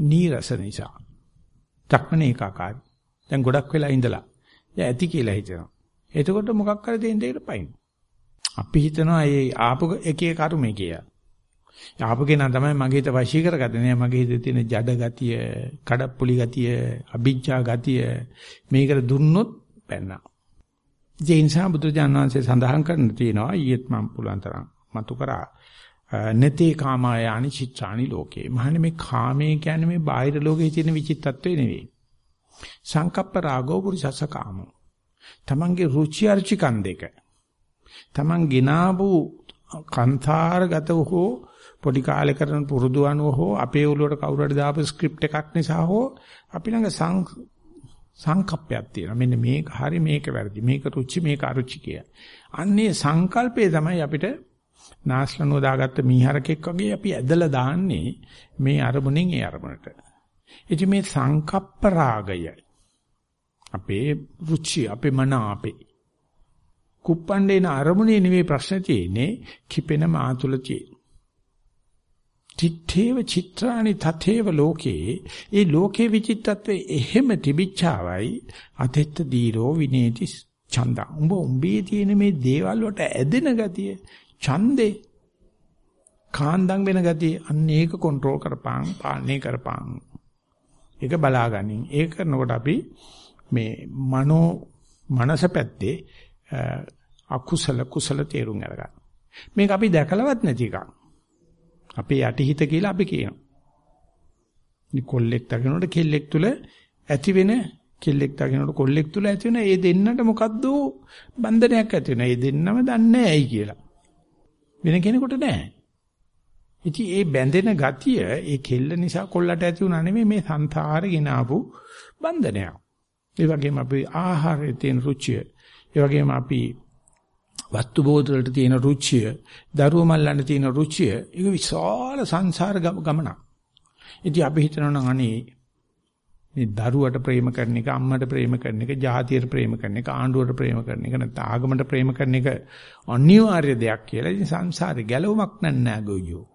නීරස නිසා. චක්මන ඒකාකාරයි. දැන් ගොඩක් වෙලා ඉඳලා. දැන් ඇති කියලා හිතනවා. එතකොට මොකක් කර දෙන්න දෙයකට පයින්. අපි හිතනවා මේ ආපු එකේ කර්මය කියලා. ආපු කෙනා තමයි මගේ හිත වශී කරගත්තේ නෑ මගේ හිතේ තියෙන ජඩ ගතිය, කඩප්පුලි ගතිය, අභිජ්ජා ගතිය මේකට දුන්නොත් පැන්නා. ඒ නිසා බුදුරජාණන් වහන්සේ සඳහන් කරන තියෙනවා ඊයේත් මම පුළුවන් තරම් මතු කරා. නතේ කාමායානි චිත්‍රානි ලෝකේ. මහන්නේ මේ කාමයේ කියන්නේ මේ බාහිර ලෝකයේ තියෙන විචිත්තත්වේ නෙවෙයි. සංකප්ප රාගෝ පුරිසස්ස කාමෝ. තමන්ගේ රුචි අරුචිකන් දෙක. තමන් ගినాවු කන්තාරගත හෝ පොඩි කාලේ කරන පුරුදු අනුව හෝ අපේ ඔළුවට කවුරු හරි දාපු ස්ක්‍රිප්ට් එකක් නිසා හෝ අපි ළඟ සංකප්පයක් තියෙනවා. මෙන්න මේක හරි මේක වැරදි. මේක රුචි මේක අරුචි කිය. අන්නේ සංකල්පය තමයි අපිට නාස්ලනුව දාගත්ත මීහරකෙක් වගේ අපි ඇදලා දාන්නේ මේ අරමුණෙන් ඒ අරමුණට. ඉතින් මේ සංකප්ප රාගය අපේ රුචි අපේ මන අපේ කුප්පණ්ඩේන අරමුණේ නෙවෙයි ප්‍රශ්න තියෙන්නේ කිපෙන මාතුල තියෙන. තිත්තේව චිත්‍රානි තතේව ලෝකේ. ඒ ලෝකේ විචිත්තත්වයේ එහෙම තිබිච්චාවයි අතෙත්ත දීරෝ විනේති ඡන්ද. උඹ උඹේ තියෙන මේ දේවල් වලට ඇදෙන ගතිය ඡන්දේ කාන්දම් වෙන ගතිය අන්න ඒක කන්ට්‍රෝල් කරපං පාලනය කරපං ඒක බලාගනින්. ඒක කරනකොට අපි මේ මනෝ මනස පැත්තේ අකුසල කුසල තේරුම් අරගන්න. මේක අපි දැකලවත් නැති එකක්. අපේ යටිහිත කියලා අපි කියනවා. මේ කොල්ලෙක් දකින්නට කෙල්ලෙක් තුල ඇති වෙන කෙල්ලෙක් දකින්නට කොල්ලෙක් තුල ඇති වෙන ඒ දෙන්නට මොකද්ද බන්ධනයක් ඇති වෙන. ඒ දෙන්නම දන්නේ ඇයි කියලා. වෙන කෙනෙකුට නැහැ. ඉතින් ඒ බැඳෙන ගතිය ඒ කෙල්ල නිසා කොල්ලට ඇති වුණා නෙමෙයි මේ සංසාරේ ගෙන ආපු බන්ධනයක්. ඒ වගේම අපි ආහාරයේ තියෙන රුචිය. ඒ වගේම අපි වස්තු බෝධ වලට තියෙන රුචිය, දරුව මල්ලන්න තියෙන රුචිය, ඒක විශාල සංසාර ගමනක්. ඉතින් අපි හිතනවා නම් අනේ මේ දරුවට ප්‍රේම කරන එක, අම්මට ප්‍රේම කරන එක, ජාතියට ප්‍රේම කරන එක, ආණ්ඩුවට ප්‍රේම කරන එක, නැත්නම් ආගමට ප්‍රේම කරන එක අනිවාර්ය දෙයක් කියලා. ඉතින් සංසාරේ ගැලවමක් නැහැ ගොයියෝ.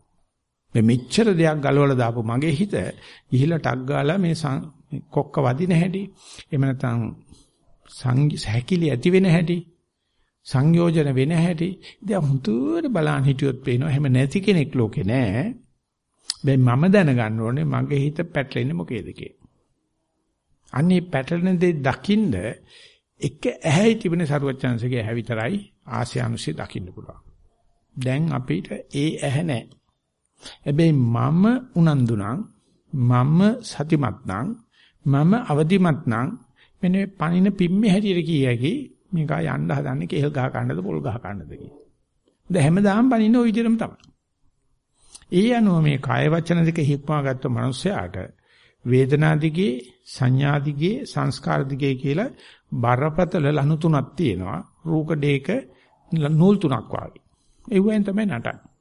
මේ මෙච්චර දෙයක් ගලවලා දාපු මගේ හිත ගිහිලා ටක් ගාලා මේ කොක්ක වදින හැටි එහෙම නැත්නම් සංගි සැකිලි ඇති වෙන හැටි සංයෝජන වෙන හැටි දැන් හුදුර බලන් හිටියොත් පේනවා එහෙම නැති කෙනෙක් ලෝකේ නෑ. බෑ මම දැනගන්න ඕනේ මගේ හිත පැටලෙන්නේ මොකේද කියලා. අන්නේ පැටලෙන දේ දකින්න එක ඇහැයි තිබෙන සරුවච්චන්සේගේ ඇහැ විතරයි ආසියානුසි දකින්න පුළුවන්. දැන් අපිට ඒ ඇහැ නැහැ. හැබැයි මම උනන්දු මම සතිමත් මම අවදිමත් නම් මෙන්න පණින පිම්මේ හැටියට කියකි මේක යන්න හදන්නේ කේල් ගහ ගන්නද පොල් ගහ ගන්නද කියලා. දැන් හැමදාම බනින්න ওই විදිහටම තමයි. ඒ අනුව මේ කාය වචන දෙක හික්මාගත්තු මනුස්සයාට වේදනා දිගේ සංඥා දිගේ සංස්කාර දිගේ කියලා බරපතල ලනු තුනක් තියෙනවා. රූක ඩේක නූල් තුනක් වාගේ. ඒ වෙන් තමයි නටන්නේ.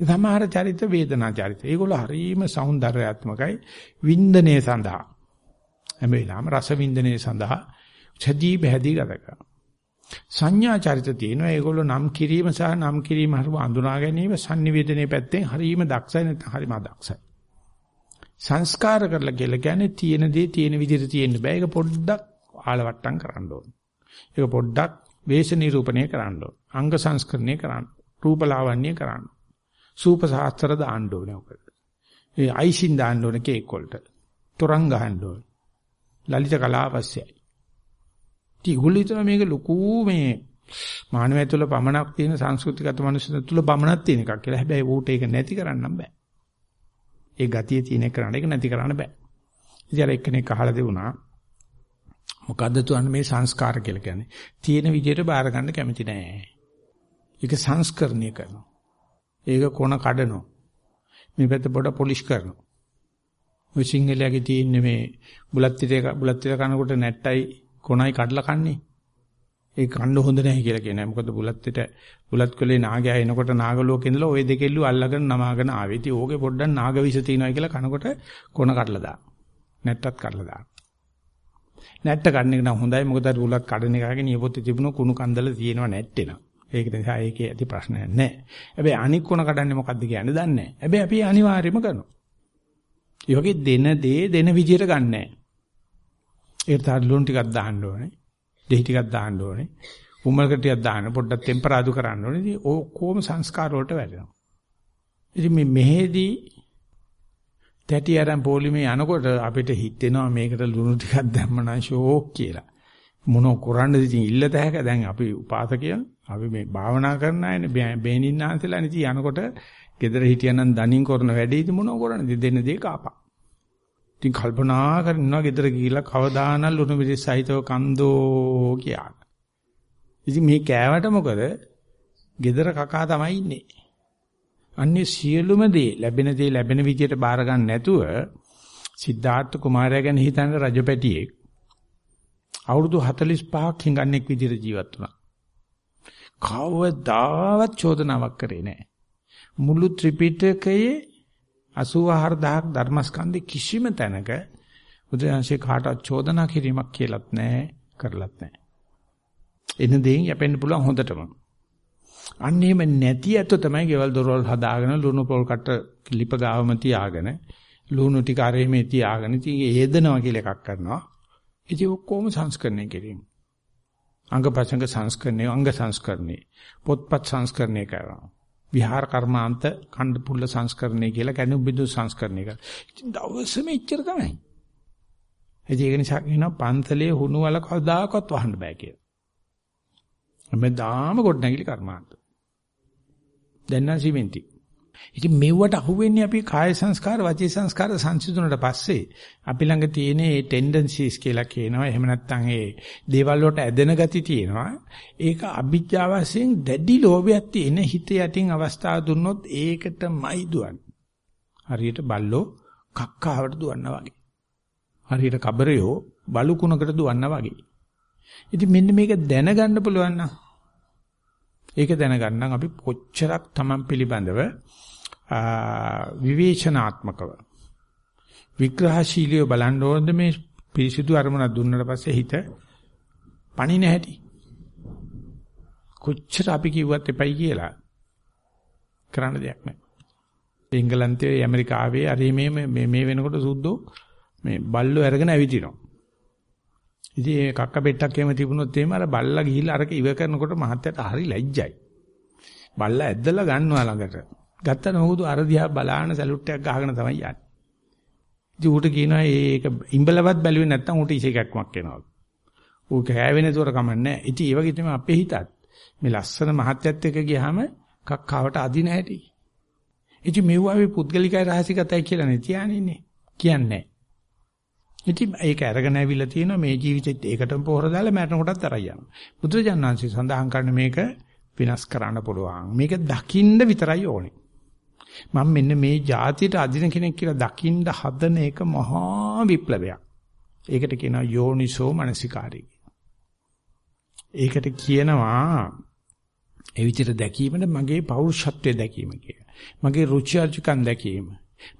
සමහර චරිත වේදනා චරිත. ඒගොල්ල හරීම సౌందర్యාත්මකයි වින්දනයේ සඳහා. හැම වෙලාවම රස වින්දනයේ සඳහා ඡදී බහැදී ගත කරනවා. සංඥා චරිත තියෙනවා. ඒගොල්ලෝ නම් කිරීම සහ නම් කිරීම හරව අඳුනා ගැනීම sannivedanaye පැත්තෙන් හරීම දක්ෂයි නැත්නම් හරීම අදක්ෂයි. සංස්කාර කරලා කියලා කියන්නේ තියෙන දේ තියෙන විදිහට තියෙන්න බෑ. ඒක පොඩ්ඩක් ආලවට්ටම් කරන්න ඕන. ඒක පොඩ්ඩක් වේශ නිරූපණය කරන්න ඕන. අංග සංස්කරණය කරන්න. රූප ලාවන්‍ය කරන්න. සූප සාස්ත්‍ර දාන්න ඕනේ ඔකට. ඒ අයිසින් දාන්න ඕනේ කේක් වලට. තොරන් ගහන්න ඕනේ. ලලිත කලාවස්යයි. ඒගොල්ලෝ හිතනවා මේක ලොකු මේ මානවය තුළ පමණක් තියෙන සංස්කෘතිගත මනුස්සය තුළ පමණක් තියෙන එකක් කියලා. හැබැයි ඌට ඒක නැති කරන්න බෑ. ඒ ගතිය තියෙන එක කරන්න ඒක නැති කරන්න බෑ. ඉතින් අර එක්කෙනෙක් අහලා දෙවුනා මොකද්ද තුන්නේ මේ සංස්කාර කියලා කියන්නේ? තියෙන විදිහට බාර ගන්න කැමති නෑ. ඒක සංස්කරණය කරනවා. ඒක කොන කඩනවා. මේ පැත්ත පොඩ පොලිෂ් කරනවා. ඔය සිංහලයේ තියෙන මේ බුලත් පිටේ බුලත් පිට කනකොට නැට්ටයි කොනයි කඩලා කන්නේ. ඒ කන්න හොඳ නැහැ කියලා කියනවා. මොකද බුලත්ෙට බුලත් කොලේ නාගයා එනකොට නාග ලෝකේ ඉඳලා ওই දෙකෙල්ලු අල්ලගෙන නමාගෙන ආවේ. ඉතින් ඕකේ පොඩ්ඩක් නාග විස තියෙනවා කියලා කනකොට කොන කඩලා දාන. නැත්තත් කඩලා දාන. නැට්ට කන්න එක නම් හොඳයි. මොකද අර බුලත් කඩන එකගේ නියපොත්තේ තිබුණු කුණු කන්දල තියෙනවා නැට්ටේන. ඒක නිසා ඒකේ ඇති ප්‍රශ්නයක් නැහැ. හැබැයි අනික් කොන කඩන්නේ මොකද්ද කියන්නේ දන්නේ නැහැ. හැබැයි අපි අනිවාර්යයෙන්ම කරනවා. ඒ වගේ දෙන දේ දෙන විදියට ගන්නෑ. ඒකට තව ලුණු ටිකක් දාන්න ඕනේ. දෙහි ටිකක් දාන්න ඕනේ. උමලකට ටිකක් දාන්න පොඩ්ඩක් ටෙම්පරාදු කරන්න ඕනේ. ඉතින් ඔක්කොම සංස්කාර වලට වැටෙනවා. ඉතින් මේ මෙහෙදී තැටි අරන් පොලිමේ යනකොට අපිට හිතෙනවා මේකට ලුණු ටිකක් දැම්මනම් ෂෝක් කියලා. මොන කරන්නද ඉතින් ඉල්ලත හැක දැන් අපි උපාසකයන් අපි මේ භාවනා කරන අයනේ බේනින්නාන්සලා ඉතින් යනකොට gedara හිටියනම් දණින් කරන වැඩේ ඉතින් මොනව කරන්නද දෙන්න දේ කාපා. ඉතින් කල්පනා කරගෙන ඉන්නවා ගෙදර ගිහිල්ලා කවදානල් ලුණු මිරිස් සහිතව කන්දෝ කියලා. ඉතින් මේ කෑවට මොකද? ගෙදර කකා තමයි ඉන්නේ. අන්නේ සියලුම දේ ලැබෙන දේ ලැබෙන විදියට බාර ගන්න නැතුව සිද්ධාර්ථ කුමාරයා ගැන හිතන රජපැටියෙක් අවුරුදු 45ක් හිඟන්නෙක් විදියට ජීවත් වුණා. කවදාවත් චෝදනාවක් කරේ නැහැ. මුළු ත්‍රිපිටකයේ 84000ක් ධර්මස්කන්ධේ කිසිම තැනක බුදුරජාන්සේ කාටවත් චෝදනා කිරීමක් කියලත් නැහැ කරලත් නැහැ. එන දෙයින් යැපෙන්න පුළුවන් හොඳටම. අන්න එහෙම නැති ඇත්ත තමයි ගෙවල් දොරවල් හදාගෙන ලුණු පොල් කට ලිප ගාවම තියාගෙන ලුණු ටික අරෙමේ තියාගෙන ඉතින් ඒදනවා කියලා එකක් කරනවා. ඉතින් ඔක්කොම සංස්කරණය කිරීම. අංගපසංග සංස්කරණය, අංග සංස්කරණය, පොත්පත් සංස්කරණය කරනවා. විහාර කර්මාන්ත කණ්ඩ පුල්ල සංස්කරණය කියලා කණු බිඳු සංස්කරණය කරනවා. ඉතින් දවසෙම ඉච්චර තමයි. ඒක නිසා කියනවා පන්සලේ හුණු වල කවදාකවත් වහන්න බෑ කියලා. හැමදාම කොට නැගිලි කර්මාන්ත. දැන් නම් සිමෙන්ති. ඉතින් මෙව්වට අහුවෙන්නේ අපි කාය සංස්කාර වචී සංස්කාර සංසිඳුණට පස්සේ අපි ළඟ තියෙන මේ ටෙන්ඩන්සිස් කියලා කියනවා. එහෙම නැත්නම් ඒ දේවල් වලට ඇදෙන ගති තියෙනවා. ඒක අභිජ්ජා වශයෙන් දැඩි ලෝභයක් තියෙන හිත යටින් අවස්ථාව දුන්නොත් ඒකටමයි දුවන්නේ. හරියට බල්ලෝ කක්කාවට දුවනවා වගේ. හරියට කබරයෝ බලු කුණකට දුවනවා වගේ. ඉතින් මෙන්න මේක දැනගන්න පුළුවන් නම් ඒක දැනගන්න අපි කොච්චරක් Taman පිළිබඳව විවේචනාත්මකව විග්‍රහශීලීව බලන්න ඕනද මේ පිරිසිදු අරමුණක් දුන්නට පස්සේ හිත පණින හැටි කොච්චර අපි කිව්වත් එපයි කියලා කරන්න දෙයක් නැහැ. එංගලන්තයේ ඇමරිකාවේ අර මේ මේ වෙනකොට සුද්දෝ මේ බල්ලෝ අරගෙන ඇවිදිනවා. ඉතින් ඒ කක්ක පෙට්ටක් එහෙම තිබුණොත් එහෙම අර බල්ලා ගිහිල්ලා අරක ඉව කරනකොට මහත්තයට හරි ලැජ්ජයි. බල්ලා ඇද්දලා ගන්නවා ළඟට. ගත්තම මොකද අර දිහා බලාන සැලුට් එකක් ගහගෙන තමයි යන්නේ. ඉතින් ඌට කියනවා ඒක ඉඹලවත් බැලුවේ නැත්තම් ඌට ඉසේකක්මක් එනවා. ඌ කෑවේ නේතොර කමන්නේ. ඉතින් ඒ වගේ තමයි අපේ හිතත්. මේ ලස්සන මහත්යත් එක්ක ගියාම කක්කාවට අදින හැටි. ඉතින් මෙව්වාවේ පුද්ගලිකයි රහසිගතයි කියලා නේ තියානින්නේ. කියන්නේ ඉතින් ඒක අරගෙන ඇවිල්ලා තියෙනවා මේ ජීවිතෙත් ඒකටම පොහොර දාලා මරණ කොටත් අරයි යනවා. බුදුරජාණන්සේ සඳහන් කරන මේක විනාශ කරන්න පුළුවන්. මේක දකින්න විතරයි ඕනේ. මම මෙන්න මේ જાතියට අදින කෙනෙක් කියලා දකින්න හදන එක මහා විප්ලවයක්. ඒකට කියනවා යෝනිසෝ මනසිකාරය ඒකට කියනවා ඒ විදිහට දැකීමද මගේ පෞරුෂත්වයේ දැකීම කියලා. මගේ රුචි අරුචිකම් දැකීම.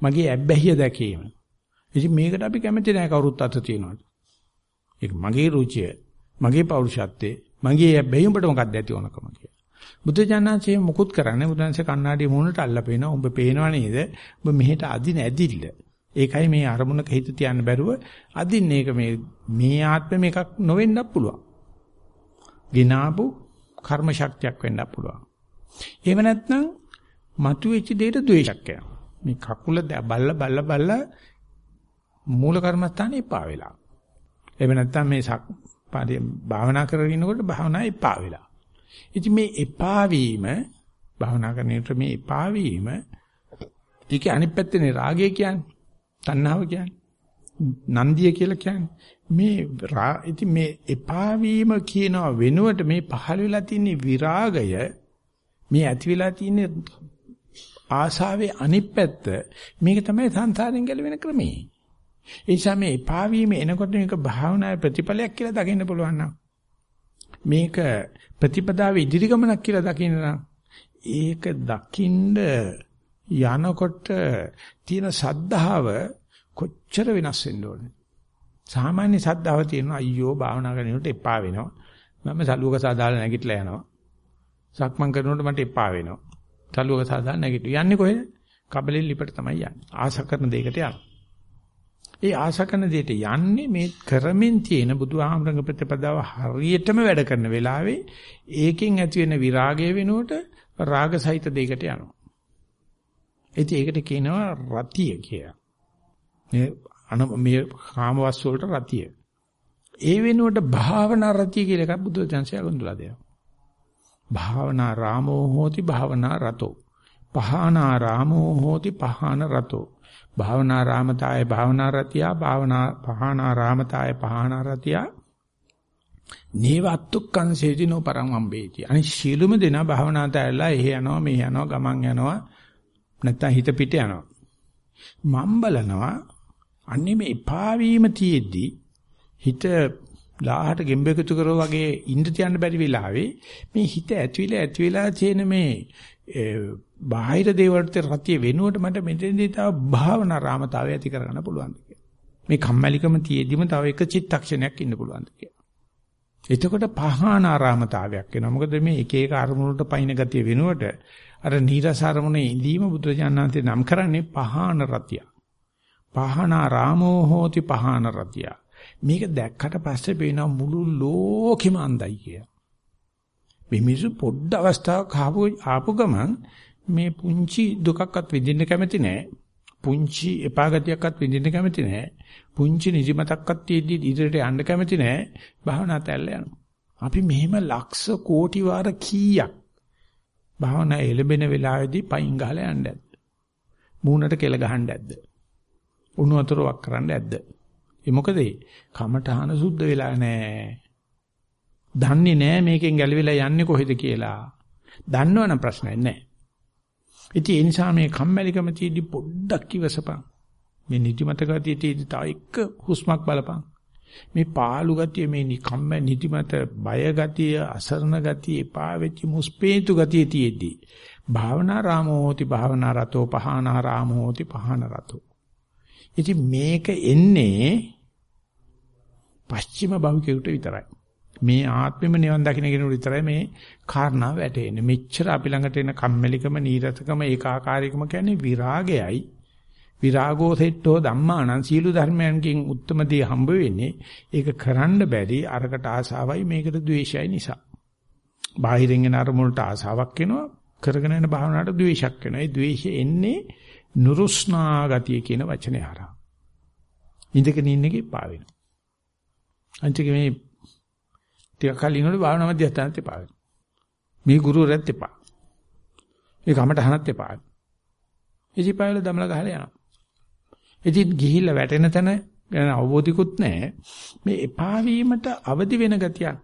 මගේ ඇබ්බැහිය දැකීම. ඉතින් මේකට අපි කැමති නැහැ කවුරුත් අත තියනවාද? ඒක මගේ රුචිය, මගේ පෞරුෂත්වයේ, මගේ ඇබ්බැහිය උඹට මොකක්ද ඇති ඕනකම කියලා. බුදුජානනාංශයේ මුකුත් කරන්නේ බුදුන්සේ කණ්ණාඩිය මූණට අල්ල පේනවා. උඹ පේනව නේද? උඹ මෙහෙට අදින ඇදිල්ල. ඒකයි මේ අරමුණක හිත තියන්න බැරුව අදින්නේ. ඒක මේ මේ ආත්මෙම එකක් නොවෙන්නත් පුළුවන්. ගිනාපු කර්ම ශක්තියක් වෙන්නත් පුළුවන්. එහෙම නැත්නම් මතුවෙච්ච දෙයට ද්වේෂයක් යනවා. මේ කකුල බල්ල බල්ල බල්ල මූල කර්මස්ථානේ එපා වෙලා. එහෙම නැත්නම් මේ භාවනා කරගෙන ඉන්නකොට භාවනා එපා වෙලා. ඉතින් මේ එපා වීම භාවනා කරනකොට මේ එපා වීම ඒකේ අනිත් පැත්තේ රාගය කියන්නේ තණ්හාව කියන්නේ නන්දිය කියලා කියන්නේ මේ ඉතින් මේ එපා වීම කියනවා වෙනුවට මේ පහළ වෙලා තියෙන විරාගය මේ ඇති වෙලා තියෙන ආශාවේ අනිත් පැත්ත මේක තමයි සංසාරයෙන් ගැලවෙන ක්‍රමය. ඒ නිසා මේ එපා වීම එනකොට මේක භාවනාවේ ප්‍රතිඵලයක් කියලා දකින්න පුළුවන් නම් මේක ප්‍රතිපදාවේ ඉදිරි ගමනක් කියලා දකින්න ඒක දකින්න යනකොට තියෙන සද්ධාව කොච්චර වෙනස් වෙන්න ඕනේ. සාමාන්‍ය සද්ධාව තියෙනවා අයියෝ භාවනා කරනකොට එපා වෙනවා. මම සලුවක සාදාලා නැගිටලා යනවා. සක්මන් කරනකොට මට එපා වෙනවා. සලුවක සාදාලා නැගිටු. යන්නේ කොහෙද? කබලෙන් ලිපට තමයි යන්නේ. ආස කරන දෙයකට යනවා. ඒ ආශකන දෙයට යන්නේ මේ කරමින් තියෙන බුදුහාමරංග ප්‍රතිපදාව හරියටම වැඩ කරන වෙලාවේ ඒකෙන් ඇති වෙන විරාගය වෙනුවට රාගසහිත දෙයකට යනවා. ඉතින් ඒකට කියනවා රතිය කියලා. මේ අන මේ කාමවස් වලට රතිය. ඒ වෙනුවට භාවනා රතිය කියලා එකක් බුදුදහමසේ අගන්දුලා දෙනවා. භාවනා රාමෝ හෝති භාවනා රතෝ. පහානා රාමෝ හෝති පහාන රතෝ. භාවනාරාමතාය භාවනාරතිය භාවනා පහනාරාමතාය පහනාරතිය නේවත්තුක්කං සේදිනෝ පරං වම්බේති. අනි ශීලුම දෙනා භාවනාතයලා එහෙ යනවා මෙහෙ යනවා ගමන් යනවා නැත්තම් හිත පිට යනවා. මම් බලනවා අන්නේ මේ එපා වීම තියෙද්දි හිත ලාහට ගෙම්බෙකුතු කරෝ වගේ ඉඳ තියන්න බැරි වෙලාවේ මේ හිත ඇතිවිලා ඇතිවිලා තියෙන මේ බාහිර දේවල්ට රතිය වෙනුවට මට මෙතෙන්දී තව භාවනා රාමතාවය ඇති කරගන්න පුළුවන් මේ කම්මැලිකම තියේදිම තව එක චිත්තක්ෂණයක් ඉන්න පුළුවන් කියලා. එතකොට පහානාරාමතාවයක් එනවා. මොකද මේ එක එක අරමුණු වලට පයින් ගතිය වෙනුවට අර නීරස අරමුණේ ඉඳීම බුදුරජාණන්සේ නම් කරන්නේ පහාන රතිය. පහානාරාමෝ හෝති පහාන රතිය. මේක දැක්කට පස්සේ පේනවා මුළු ලෝකෙම අන්දයි කිය. මේ මිනිස්සු පොඩ්ඩ අවස්ථාවක් ආපු ආපු ගමන් මේ පුංචි දුකක්වත් විඳින්න කැමති නෑ. පුංචි එපා ගතියක්වත් විඳින්න කැමති නෑ. පුංචි නිදිමතක්වත් තියෙද්දි ඉදිරියට යන්න කැමති නෑ. භාවනා තැල්ල යනවා. අපි මෙහෙම ලක්ෂ කෝටි වාර කීයක් භාවනා එළඹෙන වෙලාවේදී පයින් ගහලා යන්න ඇද්ද? මූණට කෙල ගහන්න ඇද්ද? උණු වතුර වක් කරන්න ඇද්ද? ඒ මොකද කමඨහන සුද්ධ වෙලා නැහැ. දන්නේ නැහැ මේකෙන් ගැලවිලා යන්නේ කොහෙද කියලා. දන්නවනම් ප්‍රශ්නයක් නැහැ. ඉතින් ඒ නිසා මේ කම්මැලිකම තියදී පොඩ්ඩක් ඉවසපන්. මේ නිදිමත ගතිය තියදී තව එක හුස්මක් බලපන්. මේ පාළු ගතිය මේ නිකම්ම නිදිමත බය ගතිය අසරණ ගතිය එපා වෙච්ච මුස්පේතු ගතිය තියේදී භාවනා රාමෝති භාවනා රතෝ පහනා රාමෝති පහන රතෝ ඉතින් මේක එන්නේ පස්චිම භෞතිකයට විතරයි මේ ආත්මෙම නිවන් දකින්න කෙනෙකුට විතරයි මේ කාරණාව වැටෙන්නේ මෙච්චර අපි ළඟට එන කම්මැලිකම නීරසකම ඒකාකාරීකම කියන්නේ විරාගයයි විරාගෝ සෙට්ටෝ ධම්මානං සීළු ධර්මයන්ගෙන් උත්තම දේ හම්බ වෙන්නේ ඒක කරන්න බැරි අරකට ආසාවයි මේකට ද්වේෂයයි නිසා. බාහිරින් එන අරමුණට ආසාවක් එනවා කරගෙන යන භාවනාවට ද්වේෂයක් වෙනවා. ඒ ද්වේෂය එන්නේ නුරුස්නා ගතිය කියන වචනේ හරහා. ඉඳගෙන ඉන්න එකේ පා වෙනවා. අන්තික මේ ටික කලින් වල භාවනා මධ්‍යස්ථානත් එපා වෙනවා. මේ ගුරුවරයාත් එපා. මේ කමටහනත් එපා. ඉතිපාවල දමල ගහලා යනවා. ඉතින් ගිහිල්ලා වැටෙන තැන ගැන අවබෝධිකුත් නැහැ. මේ එපා වීමට අවදි වෙන ගතියක්.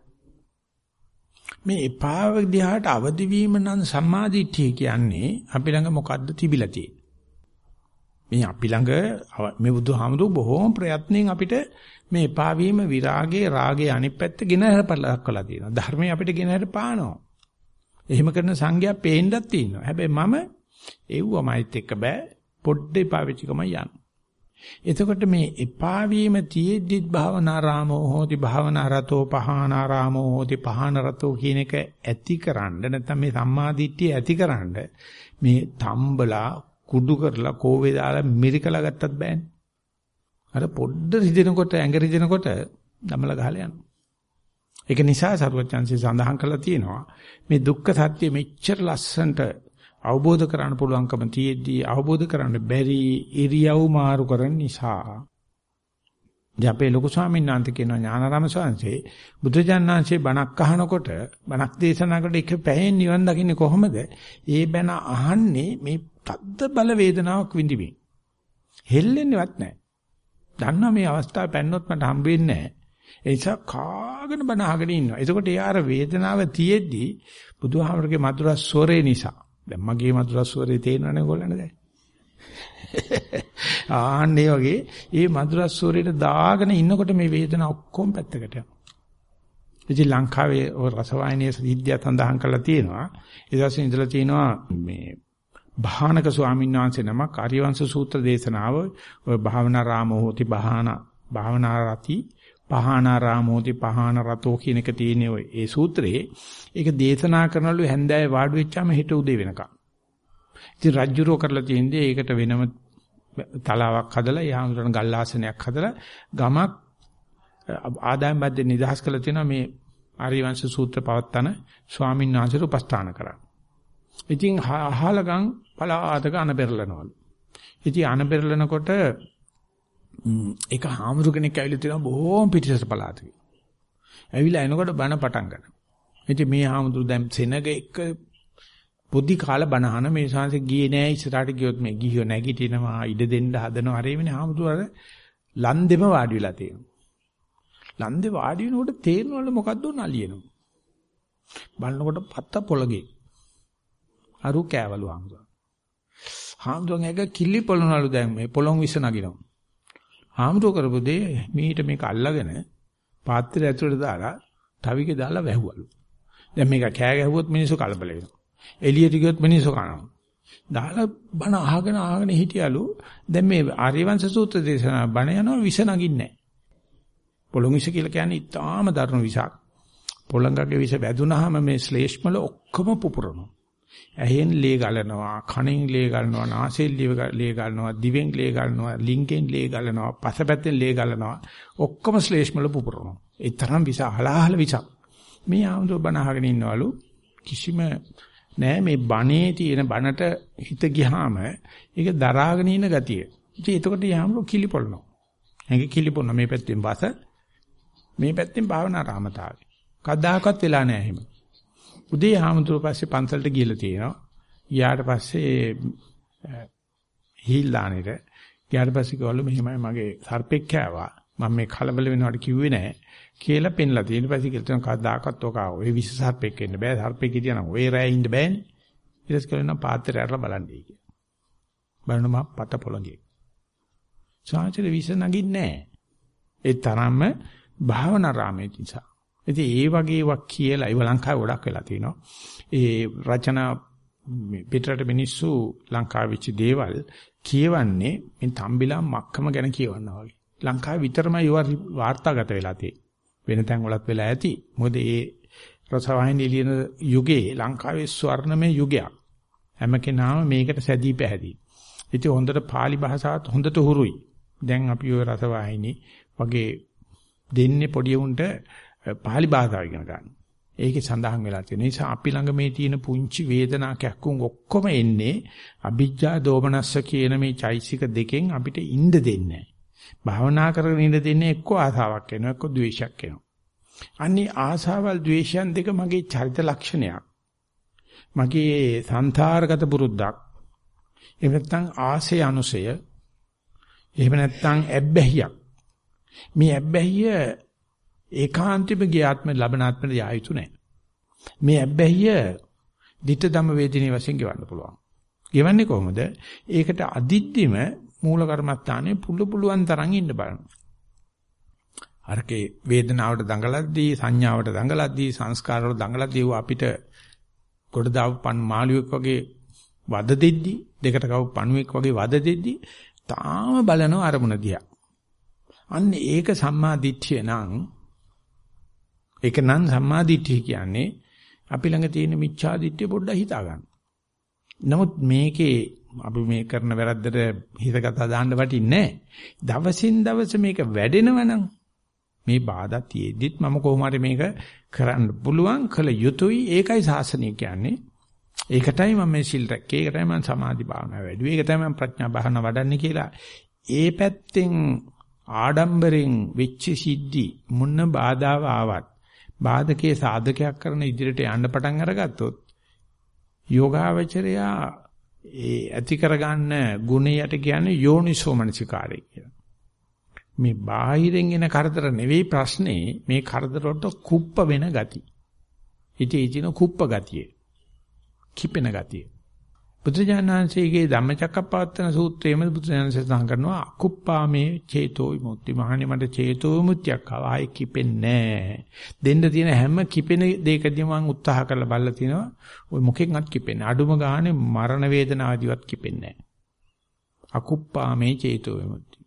මේ එපා දිහාට අවදි වීම නම් සම්මාදිට්ඨිය කියන්නේ අපි ළඟ මොකද්ද තිබිලා තියෙන්නේ. මේ අපි ළඟ මේ බුදුහාමුදුරු බොහෝම ප්‍රයත්නෙන් අපිට මේ එපා වීම විරාගයේ රාගයේ අනිත් පැත්ත ගෙනහැර දක්වලා තියෙනවා. ධර්මයේ අපිට ගෙනහැර පානවා. එහෙම කරන සංඥා පේන්නත් තියෙනවා. හැබැයි මම එව්වමයිත් එක්ක බෑ පොඩ්ඩේ පාවිච්චි කමයි යන්නේ. එතකොට මේ එපා වීම තියෙද්දිත් භාවනාරාමෝ හෝති භාවනාරතෝ පහානාරාමෝ හෝති පහානරතෝ කියන එක ඇතිකරන්න නැත්නම් මේ සම්මාදිට්ඨිය ඇතිකරන්න මේ තම්බලා කුඩු කරලා කෝවේ දාලා මිරිකලා ගත්තත් බෑනේ. අර පොඩ්ඩ රිදෙනකොට ඇඟ රිදෙනකොට දමල ගහලා යනවා. ඒක නිසා සරුවචාන්සේ සඳහන් කරලා තියෙනවා මේ දුක්ඛ සත්‍ය මෙච්චර ලස්සනට අවබෝධ කරගන්න පුළුවන්කම තියෙද්දී අවබෝධ කරන්න බැරි ඉරියව් මාරු කරන නිසා. ජපේ ලොකු ස්වාමීන් වහන්සේ කියන ඥානාරාම ස්වාමීන්සේ බුදුජානනාංශේ බණක් අහනකොට බණක් දේශනා කරලා එක පැයෙන් නිවන් දකින්නේ කොහොමද? ඒ බණ අහන්නේ මේ තද්ද බල වේදනාවක් විඳිමින්. හෙල්ලෙන්නේවත් නැහැ. දන්නවා මේ අවස්ථාව පැන්නොත් මට හම්බ වෙන්නේ නැහැ. ඒ නිසා කාගෙන බන අහගෙන ඉන්නවා. එතකොට යාර වේදනාව තියෙද්දි බුදුහාමරගේ මధుර ස්වරේ නිසා. දැන් මගේ මధుර ස්වරේ තේරෙනවනේ ඔයගොල්ලන්ට දැන්. ආන්න ඒ වගේ මේ මధుර ස්වරේට දාගෙන ඉන්නකොට මේ වේදනාව ඔක්කොම පැත්තකට යනවා. ඉතින් ලංකාවේ රසවායනයේ විද්‍යාව සඳහන් කරලා තියෙනවා. ඒ දවසේ ඉඳලා තියෙනවා මේ භානක ස්වාමීන් වහන්සේ නමක් ආර්යවංශ සූත්‍ර දේශනාව ඔය භාවනා රාමෝ හෝති භාන භාවනා රති පහානාරාමෝති පහාන රතෝ කියන එක තියෙන ඔය ඒ සූත්‍රයේ ඒක දේශනා කරනලු හැන්දෑවේ වාඩි වෙච්චාම හිට උදේ වෙනකම්. ඉතින් රජ්ජුරෝ කරලා තියෙන්නේ ඒකට වෙනම තලාවක් හදලා යාමුරන ගල්ලාසනයක් හදලා ගමක් ආදායම් බද්දේ නිදහස් කරලා තියෙනවා මේ ආරිවංශ සූත්‍ර පවත්තන ස්වාමීන් වහන්සේට උපස්ථාන කරා. ඉතින් අහලගම් පලාතක අනබෙරලනවලු. ඉතින් අනබෙරලනකොට ඒක හාමුදුර කෙනෙක් ඇවිල්ලා තියෙනවා බොහෝම පිටිසට පළාතක. ඇවිල්ලා එනකොට බණ පටන් ගන්නවා. ඉතින් මේ හාමුදුරු දැන් සෙනග එක පොඩි කාල බණහන මේ ශාන්සේ ගියේ නෑ ඉස්සරහට ගියොත් මේ ගිහියෝ නැගිටිනවා ඉඩ දෙන්න හදනවා අර එවනේ හාමුදුරු අර ලන්දෙම වාඩි වෙලා තියෙනවා. ලන්දේ වාඩි වෙනකොට තේරෙනවලු මොකද්ද නලියනවා. බලනකොට පත්ත පොළගේ. අරු කෑවලු හාමුදුරු. හාමුදුරන් එක කිලි පොළනලු දැන් මේ පොළොන් විස නගිනවා. ආමරෝ කරපු දේ මීට මේක අල්ලගෙන පාත්‍රය ඇතුළට දාලා තවිකේ දාලා වැහුවලු. දැන් මේක කෑ ගැහුවොත් මිනිස්සු කලබල වෙනවා. එළියට ගියොත් මිනිස්සු කනවා. දාලා බණ අහගෙන අහගෙන හිටියලු. දැන් මේ ආර්යවංශ සූත්‍ර දේශනා බණ යනවා විස නගින්නේ නැහැ. පොළොන් විස කියලා කියන්නේ ඉතාම දරුණු විසක්. පොළඟගේ විස වැදුනහම මේ ශ්ලේෂ්මල ඔක්කොම පුපුරනවා. ඇහෙන් ලේ ගලනවා, කනෙන් ලේ ගලනවා, නාසයෙන් ලේ ගලනවා, දිවෙන් ලේ ගලනවා, ලිංගෙන් ලේ ගලනවා, පසපැත්තෙන් ලේ ගලනවා. ඔක්කොම ශ්ලේෂ්මල පුපුරනවා. ඒ තරම් විස අහලාහල විසක්. මේ ආමතුරු බණ අහගෙන ඉන්නවලු කිසිම නෑ මේ බණේ තියෙන බණට හිත ගියාම ඒක දරාගෙන ඉන්න ගතිය. ඉතින් එතකොට යාමලු කිලිපොළනවා. ඇඟ කිලිපොළන මේ පැත්තෙන් බස මේ පැත්තෙන් භාවනා රාමතාවය. කවදාකවත් වෙලා නෑ එහෙම. උදේ ආමතුරු පස්සේ පන්සලට ගිහලා තියෙනවා. ඊයාට පස්සේ හීල් දානෙට. ඊට පස්සේ කිව්වලු මෙහෙමයි මගේ සර්පෙක් කෑවා. මම මේ කලබල වෙනවට කිව්වේ නෑ. කියලා පෙන්ලා තියෙන පස්සේ කියලා තියෙන කවදාකවත් ඔක ඔය විශ් සර්පෙක් වෙන්න බෑ. සර්පෙක් හිටියනම් ඔය රෑ ඉන්න බෑනේ. ඊට පස්සේ කියනවා පාත්‍රය අරලා බලන්නයි කියලා. බලන මම පත පොළගේ සාචර විශ් නගින්නේ නැහැ ඒ තරම්ම භාවනා රාමයේ නිසා. ඉතින් ඒ වගේ වක් කියලා ඉව ලංකාවේ ගොඩක් වෙලා තිනවා ඒ රචනා පිටරට මිනිස්සු ලංකාවේ වෙච්ච දේවල් කියවන්නේ මේ තම්බිලා මක්කම ගැන කියවනවා වගේ ලංකාවේ විතරමයි ඒවා වාර්තාගත වෙලා තියෙන්නේ වෙන තැන් වලත් වෙලා ඇති. මොකද ඒ රසවාහිනී ලියන යුගයේ ලංකාවේ ස්වර්ණමය යුගයක්. හැම කෙනාම මේකට සැදී පැහැදී. ඉතින් හොඳට pāli භාෂාවත් හොඳට හුරුයි. දැන් අපි ওই රසවාහිනී වගේ දෙන්නේ පොඩි උන්ට pāli භාෂාව ඉගෙන ගන්න. ඒකේ සඳහන් වෙලා තියෙන නිසා අපි ළඟ මේ තියෙන පුංචි වේදනා කැක්කුම් ඔක්කොම එන්නේ අ비ජ්ජා දෝමනස්ස කියන මේ චෛසික දෙකෙන් අපිට ඉන්න දෙන්නේ භාවනා කරගෙන ඉඳ දෙන්නේ එක්ක ආසාවක් එනවා එක්ක ද්වේෂයක් එනවා. අන්නේ ආසාවල් ද්වේෂයන් දෙක මගේ චරිත ලක්ෂණයක්. මගේ සංසාරගත පුරුද්දක්. එහෙම නැත්නම් ආසය අනුසය. එහෙම නැත්නම් ඇබ්බැහියක්. මේ ඇබ්බැහිය ඒකාන්තිම ගියාත්ම ලබනාත්මට යා යුතු නැහැ. මේ ඇබ්බැහිය ditta ධම්ම වේදිනේ වශයෙන් ගෙවන්න පුළුවන්. ගෙවන්නේ කොහොමද? ඒකට අදිද්දිම මූල කර්මස්ථානයේ පුළු පුළුවන් තරම් ඉන්න බලනවා. අරකේ වේදනාවට දඟලද්දී සංඥාවට දඟලද්දී සංස්කාරවල දඟලද්දී අපිට කොට දාපු පන් මාළුවෙක් වගේ වද දෙද්දී දෙකට කව පණුවෙක් වගේ වද දෙද්දී තාම බලනවා අරමුණ දිහා. අන්න ඒක සම්මා දිට්ඨිය නම් ඒක නම් සම්මා දිට්ඨිය කියන්නේ අපි ළඟ තියෙන මිච්ඡා දිට්ඨිය පොඩ්ඩක් හිතා ගන්න. නමුත් මේකේ අපි මේ කරන වැරද්දට හිතගත දාන්න වටින්නේ දවසින් දවස මේක වැඩෙනවනම් මේ බාධා තියෙද්දිත් මම කොහොම හරි මේක කරන්න පුළුවන් කළ යුතුයි. ඒකයි සාසනය කියන්නේ. ඒකටයි මම මේ සිල් රැක්කේ. ඒකටයි මම සමාධි භාවනා වැඩි ඒක තමයි මම ප්‍රඥා භාවනා වඩන්නේ කියලා ඒ පැත්තෙන් ආඩම්බරෙන් වෙච්ච සිද්ධි මොන බාධාව ආවත් බාධකේ සාධකයක් කරන ඉදිරියට යන්න පටන් අරගත්තොත් යෝගාවචරයා ඒ ඇති කරගන්න ගුණයට කියන්නේ යෝනිසෝ මනසිකාරය කියලා. මේ බාහිරෙන් එන කරදර නෙවෙයි ප්‍රශ්නේ මේ කරදර වලට කුප්ප වෙන ගති. ඉතින් ඒ කියන කුප්ප ගතිය. කිපෙන ගතිය. බුදුජානනාංශයේ ධම්මචක්කප්පවත්තන සූත්‍රයේම බුදුජානනාංශය සඳහන් කරනවා අකුප්පාමේ චේතෝ විමුක්ති. මහණේ මට චේතෝ විමුක්තියක් ආවා. ආයි කිපෙන්නේ නැහැ. දෙන්න තියෙන හැම කිපෙන දෙයකදී මම උත්සාහ කරලා බලලා තිනවා. ওই මොකෙන්වත් කිපෙන්නේ. අඩුම ගානේ මරණ වේදනාවදිවත් කිපෙන්නේ නැහැ. අකුප්පාමේ චේතෝ විමුක්ති.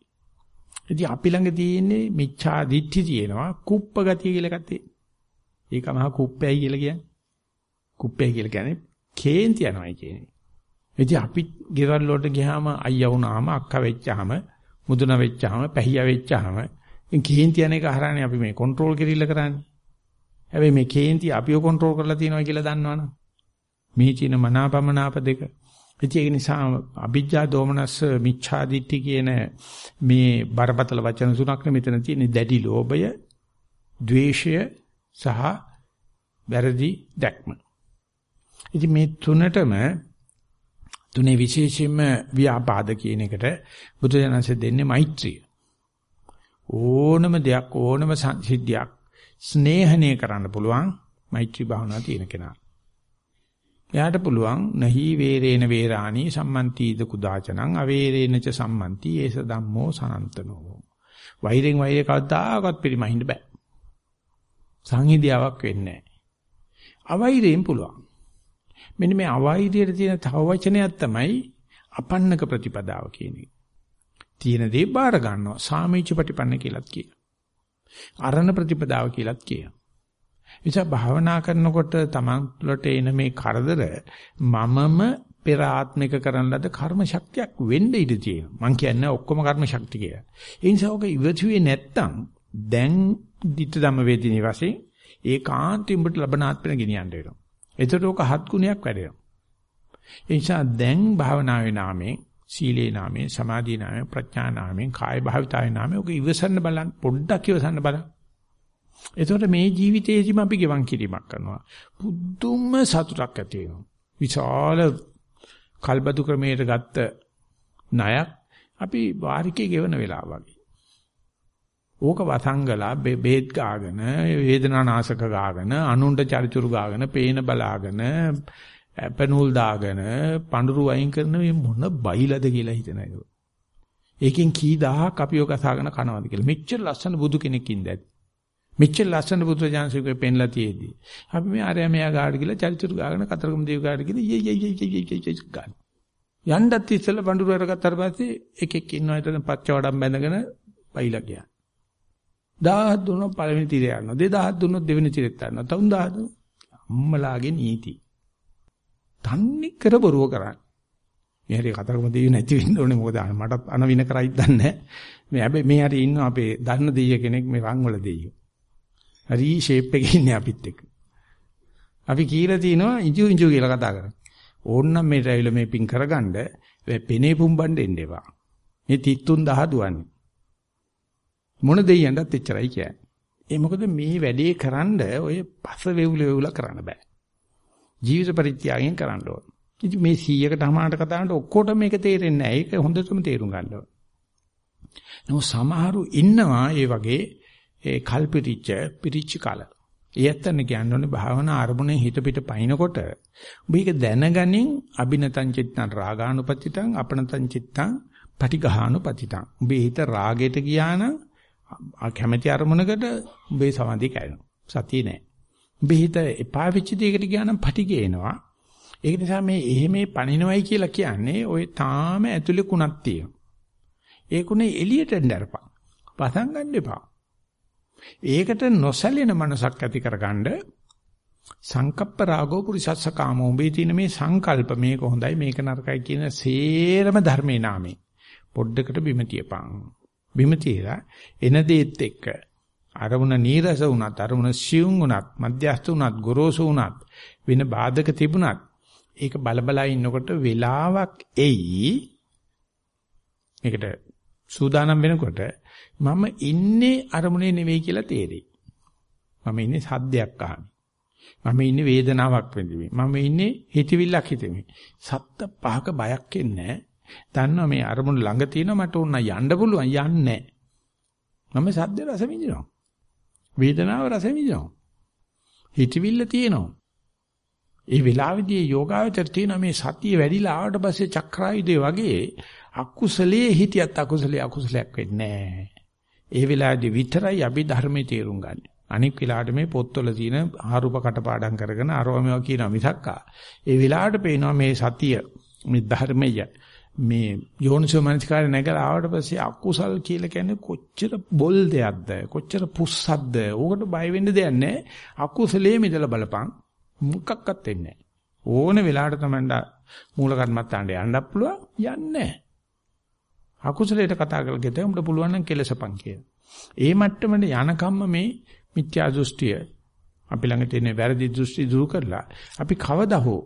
ඉතින් අපි ළඟ තියෙන්නේ මිච්ඡා දිට්ඨි තියෙනවා. කුප්ප ගතිය කියලා එකක් තියෙනවා. ඒක මහා කුප්පයයි කියලා කියන්නේ. කුප්පයයි කියලා කියන්නේ කේන්ති යනවා කියන්නේ. ඉතින් අපි ගෙවල් වලට ගියාම අයියා වුණාම අක්කා වෙච්චාම මුදුන වෙච්චාම පැහියා වෙච්චාම ඉතින් කේන්ති යන එක හරහානේ අපි මේ කන්ට්‍රෝල් කිරිල්ල කරන්නේ. හැබැයි මේ කේන්ති අපිව කන්ට්‍රෝල් කරලා තියෙනවා කියලා දන්නවනම් මේ චින මනාපමනාප දෙක. ඉතින් ඒ නිසා අභිජ්ජා දෝමනස් මිච්ඡා දිට්ඨි කියන මේ බරපතල වචන තුනක් මෙතන තියෙන දැඩි ලෝභය, ద్వේෂය සහ වැරදි දැක්ම. ඉතින් මේ තුනටම තුනේ විශේෂයෙන්ම ව්‍යාපාද කියන එකට බුදුදහමසේ දෙන්නේ මෛත්‍රිය. ඕනම දෙයක් ඕනම සිද්ධියක් ස්නේහණය කරන්න පුළුවන් මෛත්‍රී භාවනාව තියෙන කෙනා. එයාට පුළුවන් නහි වේරේන වේරාණි සම්මන්තිද කුදාචනං අවේරේනච සම්මන්ති ඒස ධම්මෝ සනන්තනෝ. වෛරෙන් වෛරය කවදාකවත් පිළිමහින්න බෑ. සංහිදියාවක් වෙන්නේ නැහැ. අවෛරයෙන් පුළුවන්. මෙන්න මේ අවෛරියට තියෙන තව වචනයක් තමයි අපන්නක ප්‍රතිපදාව කියන එක. තියෙන දේ බාර ගන්නවා. සාමීච ප්‍රතිපන්න කියලාත් කියනවා. අරණ ප්‍රතිපදාව කියලාත් කියනවා. නිසා භාවනා කරනකොට තමන්ලට එන මේ කරදර මමම පෙර ආත්මික කරන ලද කර්ම ශක්තියක් වෙන්න ඉඩ තියෙනවා. මං කියන්නේ ඔක්කොම කර්ම ශක්තිය කියලා. ඒ නිසා ඔක ඉවතුවේ නැත්තම් දැන් ditta ධම්ම වේදිනේ වශයෙන් ඒකාන්තයෙන් උඹට ලබන ආත්මෙ ගෙනියන්න වෙනවා. එතකොට ඔක හත් ගුණයක් වැඩෙනවා. ඒ නිසා දැන් භාවනාවේ නාමයෙන් සීලේ නාමයෙන් සමාධියේ නාමයෙන් ප්‍රඥා නාමයෙන් කාය භාවිතාවේ නාමයෙන් ඔක ඉවසන්න බලන්න පොඩ්ඩක් ඉවසන්න බලන්න. එතකොට මේ ජීවිතයේදීම අපි ගෙවන් කිරීමක් කරනවා. පුදුම සතුටක් ඇති වෙනවා. විශාල කල්බදු ක්‍රමයට ගත්ත ණයක් අපි වාරිකේ ගෙවන වෙලාව වගේ. ඕක වසංගලා බේත් ගාගෙන වේදනානාශක ගාගෙන අනුණ්ඩ චරිචුරු ගාගෙන පේන බලාගෙන පැනූල් දාගෙන පඳුරු වයින් කරන මේ මොන බයිලද කියලා හිතන අය. ඒකෙන් කී දහහක් අපි ඔක අසාගෙන කනවාද කියලා. මෙච්චර ලස්සන බුදු කෙනෙක් ඉඳලා. මෙච්චර ලස්සන බුදු ජානසිකේ පෙන්ලා තියේදී. අපි මේ ආරය මෙයා ගාඩ කියලා චරිචුරු ගාගෙන කතරගම දේව ගාඩ කියලා යේ යේ යේ යේ යේ ගන්න. යන්නත් ඉස්සෙල්ලා පඳුරු අරගත්තාට පස්සේ එකෙක් ඉන්නවා එතන පච්ච වඩම් බැඳගෙන බයිලා ගියා. 1000ක් දුන්නොත් පළවෙනි තිරය යනවා. 2000ක් දුන්නොත් දෙවෙනි තිරෙත් යනවා. 3000 දුන්නොත් අම්මලාගේ නීති. තන්නේ කර බොරුව කරන්නේ. මේ හරි කතරගම දෙවියෝ නැති වෙන්න ඕනේ මොකද මට අනවින කරයිද දන්නේ මේ හැබැයි මේ හරි ඉන්න අපේ දන්න දෙයිය කෙනෙක් මේ රංගවල දෙයියෝ. හරි ෂේප් එකේ ඉන්නේ අපිත් එක්ක. අපි කීලා තිනවා ඉංජු ඉංජු කියලා කතා කරන්නේ. ඕන්නම් මේ රැවිල මේ පින් කරගන්න පෙනේ පුම්බන්න එන්න එපා. මේ 33000 දුවන්නේ. මොන දෙයියන්ටත් එච්චරයි කියන්නේ. ඒ මොකද මේ වැඩේ කරන්න ඔය පස වෙවුල වෙවුල කරන්න බෑ. ජීවිත පරිත්‍යාගයෙන් කරන්න ඕන. ඉතින් මේ 100කට අමාරට කතා කරනකොට ඔක්කොටම මේක තේරෙන්නේ නැහැ. ඒක හොඳටම තේරුම් ගන්න ඕන. නෝ සමහරු ඉන්නවා ඒ වගේ ඒ කල්පිරිච්ච පිරිච්ච කල. ඒත්තන කියන්නේ භාවනා අරමුණේ හිත පිට පයින්නකොට ඔබ ඒක දැනගනින් අබිනතං චිත්තං රාගානුපතිතං අපනතං චිත්තං පටිඝානුපතිතං. ඔබේ හිත රාගයට ගියා නම් කැමැති අරමුණකට ඔබේ සමාධිය කැඩෙනවා. සතිය නෑ. ඔබේ හිත එපා වෙච්ච දෙයකට ගියා නම් පටිඝ එනවා. ඒක නිසා මේ එහෙමේ පණිනවයි කියලා කියන්නේ ඔය තාම ඇතුලේ කුණක් තියෙනවා. ඒ කුණේ එළියට එන්නරපන්. පසන් ගන්න එපා. ඒකට නොසැලෙන මනසක් ඇති කරගන්න සංකප්ප රාගෝ පුරිසස්ස කාමෝ උඹේ තියෙන මේ සංකල්ප මේක හොඳයි මේක නරකයි කියන සේරම ධර්මේ නාමේ පොඩ්ඩකට බිම තියපන් බිම තියලා එන දේත් එක්ක අරමුණ නීරස වුණත් අරමුණ සියුම් වුණත් මධ්‍යස්ථ වුණත් ගොරෝසු වුණත් වෙන බාධක තිබුණත් ඒක බලබලා ඉන්නකොට වෙලාවක් එයි මේකට සූදානම් වෙනකොට මම ඉන්නේ අරමුණේ නෙවෙයි කියලා තේරෙයි. මම ඉන්නේ සද්දයක් අහමින්. මම ඉන්නේ වේදනාවක් විඳිමින්. මම ඉන්නේ හිතවිල්ලක් හිතෙමින්. සත්ත පහක බයක් එන්නේ දන්නවා මේ අරමුණ ළඟ තියෙනවා මට උන්න යන්න පුළුවන් යන්නේ මම සද්ද රස විඳිනවා. වේදනාව රස විඳිනවා. හිතවිල්ල තියෙනවා. ඒ වෙලාවේදී යෝගාවචර තියෙන මේ සතිය වැඩිලා ආවට පස්සේ චක්‍රායුධය වගේ අකුසලයේ හිටියත් අකුසලයේ අකුසලයක් වෙන්නේ නැහැ. ඒ වෙලාවේදී විතරයි අපි ධර්මයේ තේරුම් ගන්න. අනික් වෙලාවට මේ පොත්වල තියෙන ආරූප කටපාඩම් කරගෙන අරවමවා කියනවා මිසක්කා. ඒ වෙලාවට පේනවා මේ සතිය මේ ධර්මය මේ යෝනිසෝ මනස්කාරය නැගලා ආවට පස්සේ අකුසල් කියලා කියන්නේ කොච්චර බොල් දෙයක්ද? කොච්චර පුස්සක්ද? ඕකට බය වෙන්න දෙයක් නැහැ. අකුසලයේ මිදලා බලපන් මොකක්වත් වෙන්නේ ඕන වෙලාවට තමයි මූල කර්මත්තාන්ට යන්නත් පුළුවන් යන්නේ නැහැ. අකුසලයට කතා කරලා ගෙත උඹට පුළුවන් නම් කෙලසපන් කියලා. ඒ මට්ටමට යනකම්ම මේ මිත්‍යා දෘෂ්ටිය අපි ළඟ තියෙන වැරදි දෘෂ්ටි දුරු කරලා අපි කවදා හෝ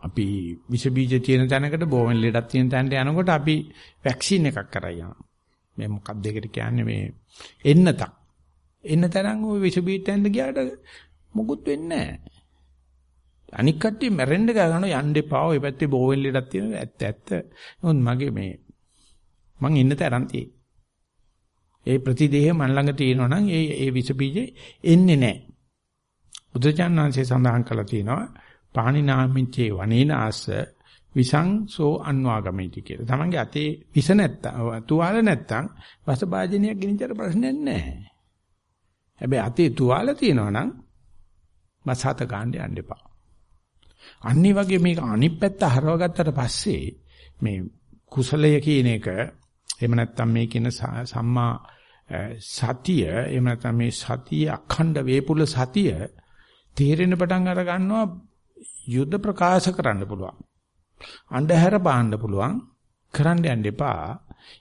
අපි විස බීජ තියෙන තැනකට බෝවෙන් ලෙඩක් තියෙන තැනට යනකොට අපි වැක්සින් එකක් කරා යනවා. මේ මොකක්ද ඒකට කියන්නේ මේ එන්නතක්. එන්න තරම් ওই විස බීජ තැනට ගියාට මොකුත් වෙන්නේ නැහැ. අනික් කට්ටිය මැරෙන්න ගහනවා යන්න එපා. ඔය පැත්තේ බෝවෙන් ලෙඩක් තියෙනවා. ඇත්ත ඇත්ත. නමුත් මගේ මේ මං ඉන්න තරම් තියෙයි. ඒ ප්‍රතිදේහ මන් ළඟ තියෙනවා නම් ඒ ඒ විස බීජේ එන්නේ නැහැ. බුදුචානන්සේ සඳහන් කළා තියෙනවා පාණිනාමිච්චේ වනේනාස විසංසෝ අන්වාගමිති කියලා. තමන්ගේ අතේ විස නැත්තම් තුවාල නැත්තම් වසභාජනයක් ගිනිච්චට ප්‍රශ්නයක් නැහැ. හැබැයි අතේ තුවාල තියෙනවා නම් මසහත ගන්න යන්න එපා. අනිත් වගේ මේක අනිත් පැත්ත හරවගත්තට පස්සේ මේ කුසලය කියන එක එහෙම නැත්නම් මේ කියන සම්මා සතිය එහෙම නැත්නම් මේ සතිය අඛණ්ඩ වේපුල සතිය තේරෙන පටන් අර ගන්නවා යුද්ධ ප්‍රකාශ කරන්න පුළුවන්. අන්ධහැර පාන්න පුළුවන්. කරන්න යන්න එපා.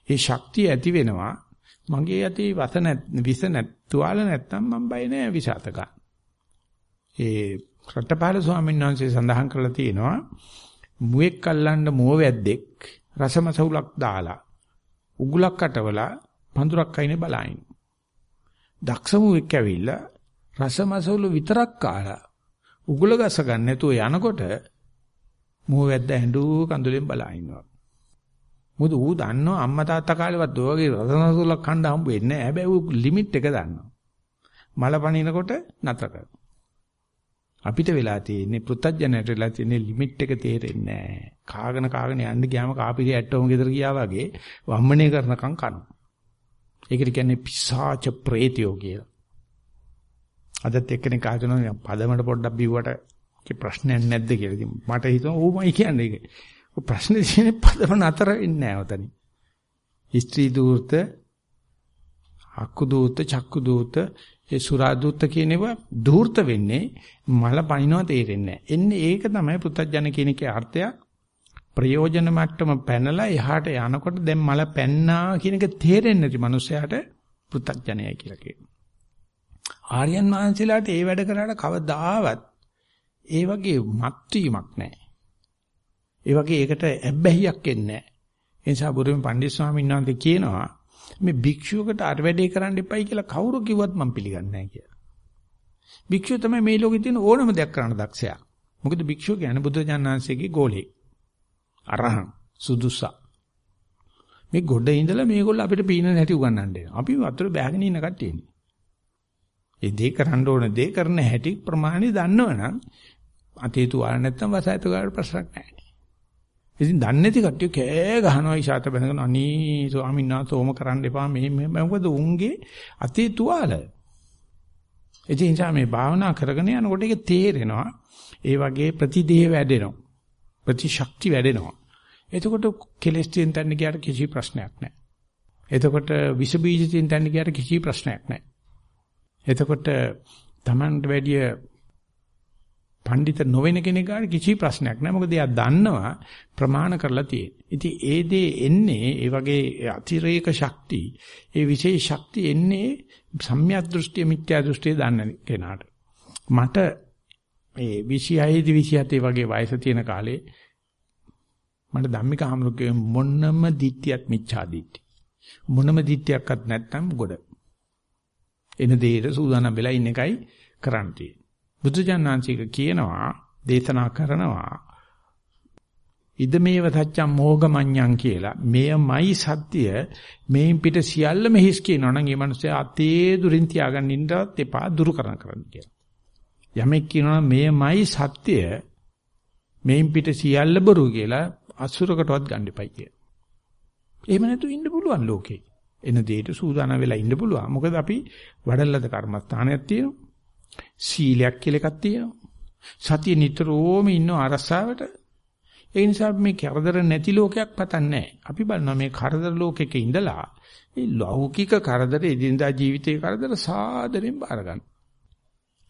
ඒ ශක්තිය ඇති වෙනවා. මගේ යතේ වස නැත් විස නැත් තුවාල නැත්තම් මම බය නෑ විසాతක. ඒ රටපාල ස්වාමීන් වහන්සේ සඳහන් කරලා තියෙනවා මුවෙක් අල්ලන්න මුවවැද්දෙක් රසමසවුලක් දාලා උගුලක් අටවලා පඳුරක් අයිනේ බලයින්. දක්ෂ මුවෙක් ඇවිල්ලා රසමසවුල විතරක් කාලා උගුල ගස ගන්න නැතුව යනකොට මුවවැද්ද ඇඬු කඳුලෙන් බලා ඉන්නවා. මොකද ඌ දන්නවා අම්මා තාත්තා කාලේවත් ඔය වගේ රසමසවුලක් කන්න හම්බ වෙන්නේ නැහැ. හැබැයි ඌ ලිමිට් එක දන්නවා. මල පනිනකොට නතර කරනවා. අපිට වෙලා තියෙන්නේ පෘථජ්ජනයට වෙලා තියෙන්නේ ලිමිට් එක තේරෙන්නේ නැහැ. කාගෙන කාගෙන යන්න ගියාම කාපිරිය ඇට්ටෝම ගෙදර ගියා වගේ වම්මනේ කරනකම් කනවා. ඒකට කියන්නේ පිසාච ප්‍රේතයෝ කියලා. අදත් එක්කෙනෙක් අහනවා පදමඩ පොඩ්ඩක් බිව්වට කි ප්‍රශ්නයක් නැද්ද කියලා. ඉතින් මට හිතුණා ඌමයි කියන්නේ ඒක. ප්‍රශ්නේ තියෙන්නේ පදම නතර වෙන්නේ නැහැ උතනින්. ස්ත්‍රී දූර්ත, අක්කු දූර්ත, චක්කු දූර්ත ඒ සුරාදුත්ත කියනවා ධූර්ත වෙන්නේ මල පනිනවා තේරෙන්නේ නැහැ. එන්නේ ඒක තමයි පුත්තජන කියන එකේ අර්ථය. ප්‍රයෝජන මට්ටම පැනලා එහාට යනකොට දැන් මල පැන්නා කියන එක තේරෙන්නේ නැති මනුස්සයාට පුත්තජනයයි කියලා කියනවා. ආර්යයන් වහන්සේලාට ඒ වැඩ කරාට කවදාවත් ඒ වගේ මත්වීමක් නැහැ. ඒ වගේ ඒකට ඇබ්බැහියක් එන්නේ නැහැ. ඒ නිසා බුදුම පණ්ඩිත ස්වාමීන් වහන්සේ කියනවා මේ භික්ෂුවකට අර වැඩේ කරන්න එපයි කියලා කවුරු කිව්වත් මම පිළිගන්නේ නැහැ කියලා. භික්ෂුව තමයි මේ ලෝකේ තියෙන ඕනම දෙයක් කරන්න දක්ෂයා. මොකද භික්ෂුව කියන්නේ බුදු ජානනාංශයේ ගෝලෙක්. අරහං සුදුසා. මේ ගොඩ ඉඳලා මේගොල්ලෝ අපිට පීනන හැටි උගන්වන්න දෙනවා. අපි වතුර බෑගෙන ඉන්න කට්ටියනේ. ඒ දේ කරන්න ඕන දේ කරන හැටි ප්‍රමාණය දන්නවනම් අතේ තුවාල නැත්තම් වසයතු ගාවට ප්‍රශ්නක් නැහැ. ඉතින් දන්නේ නැති කට්ටිය කෑ ගහනවා ඉෂාත බඳගෙන අනී ස්වාමීන් වහන්සේ ඕම කරන්න එපා මේ මේ මොකද උන්ගේ අතේ තුවාල. ඉතින් මේ භාවනා කරගෙන යනකොට ඒක තේරෙනවා. ඒ වගේ ප්‍රතිදේහ වැඩෙනවා. ප්‍රතිශක්ති වැඩෙනවා. එතකොට කෙලස් තියෙන තැන ගියාට කිසි ප්‍රශ්නයක් නැහැ. එතකොට විස බීජ තියෙන තැන ගියාට කිසි ප්‍රශ්නයක් නැහැ. එතකොට Tamanට වැඩිය පඬිත නොවන කෙනෙක් ගාන කිසි ප්‍රශ්නයක් නැහැ. මොකද එයා දන්නවා ප්‍රමාණ කරලා තියෙන. ඉතින් ඒ දේ එන්නේ ඒ වගේ අතිරේක ශක්ති, ඒ විශේෂ ශක්ති එන්නේ සම්‍යක් දෘෂ්ටිය මිත්‍යා දෘෂ්ටිය දන්න කෙනාට. මට මේ 26 27 වගේ වයස තියෙන කාලේ මට ධම්මික හමුරුගේ මොන්නම දිට්ඨියක් මිච්ඡා දිට්ඨි. මොනම දිට්ඨියක්වත් නැත්තම් ගොඩ. එන දෙයට සූදානම් වෙලා ඉන්න එකයි කරන්න තියෙන්නේ. බුදුජානනාංශික කියනවා දේශනා කරනවා ඉදමේව සත්‍යම් මෝගමඤ්ඤං කියලා මෙයමයි සත්‍ය මේන් පිට සියල්ලම හිස් කියනවා නම් ඒ මනුස්සයා අතේ දුරින් තියාගන්න ඉන්නවත් එපා දුරු කරන කරන්න කියලා. යමෙක් කියනවා මෙයමයි සත්‍ය මේන් පිට සියල්ල බොරු කියලා අසුරකටවත් ගන්න එපයි කියලා. එහෙම නැතු ඉන්න පුළුවන් ලෝකේ. එන දෙයට සූදානම් වෙලා ඉන්න පුළුවන්. මොකද අපි වඩල්ලද කර්මස්ථානයක් තියෙනවා. සීලයක් කියලා එකක් තියෙනවා. සතිය නිතරම ඉන්න අරසාවට. ඒ නිසා මේ කරදර නැති ලෝකයක් පතන්නේ අපි බලනවා මේ කරදර ලෝකෙක ඉඳලා මේ ලෞකික කරදර එදිනදා ජීවිතයේ කරදර සාදරෙන් බාර ගන්න.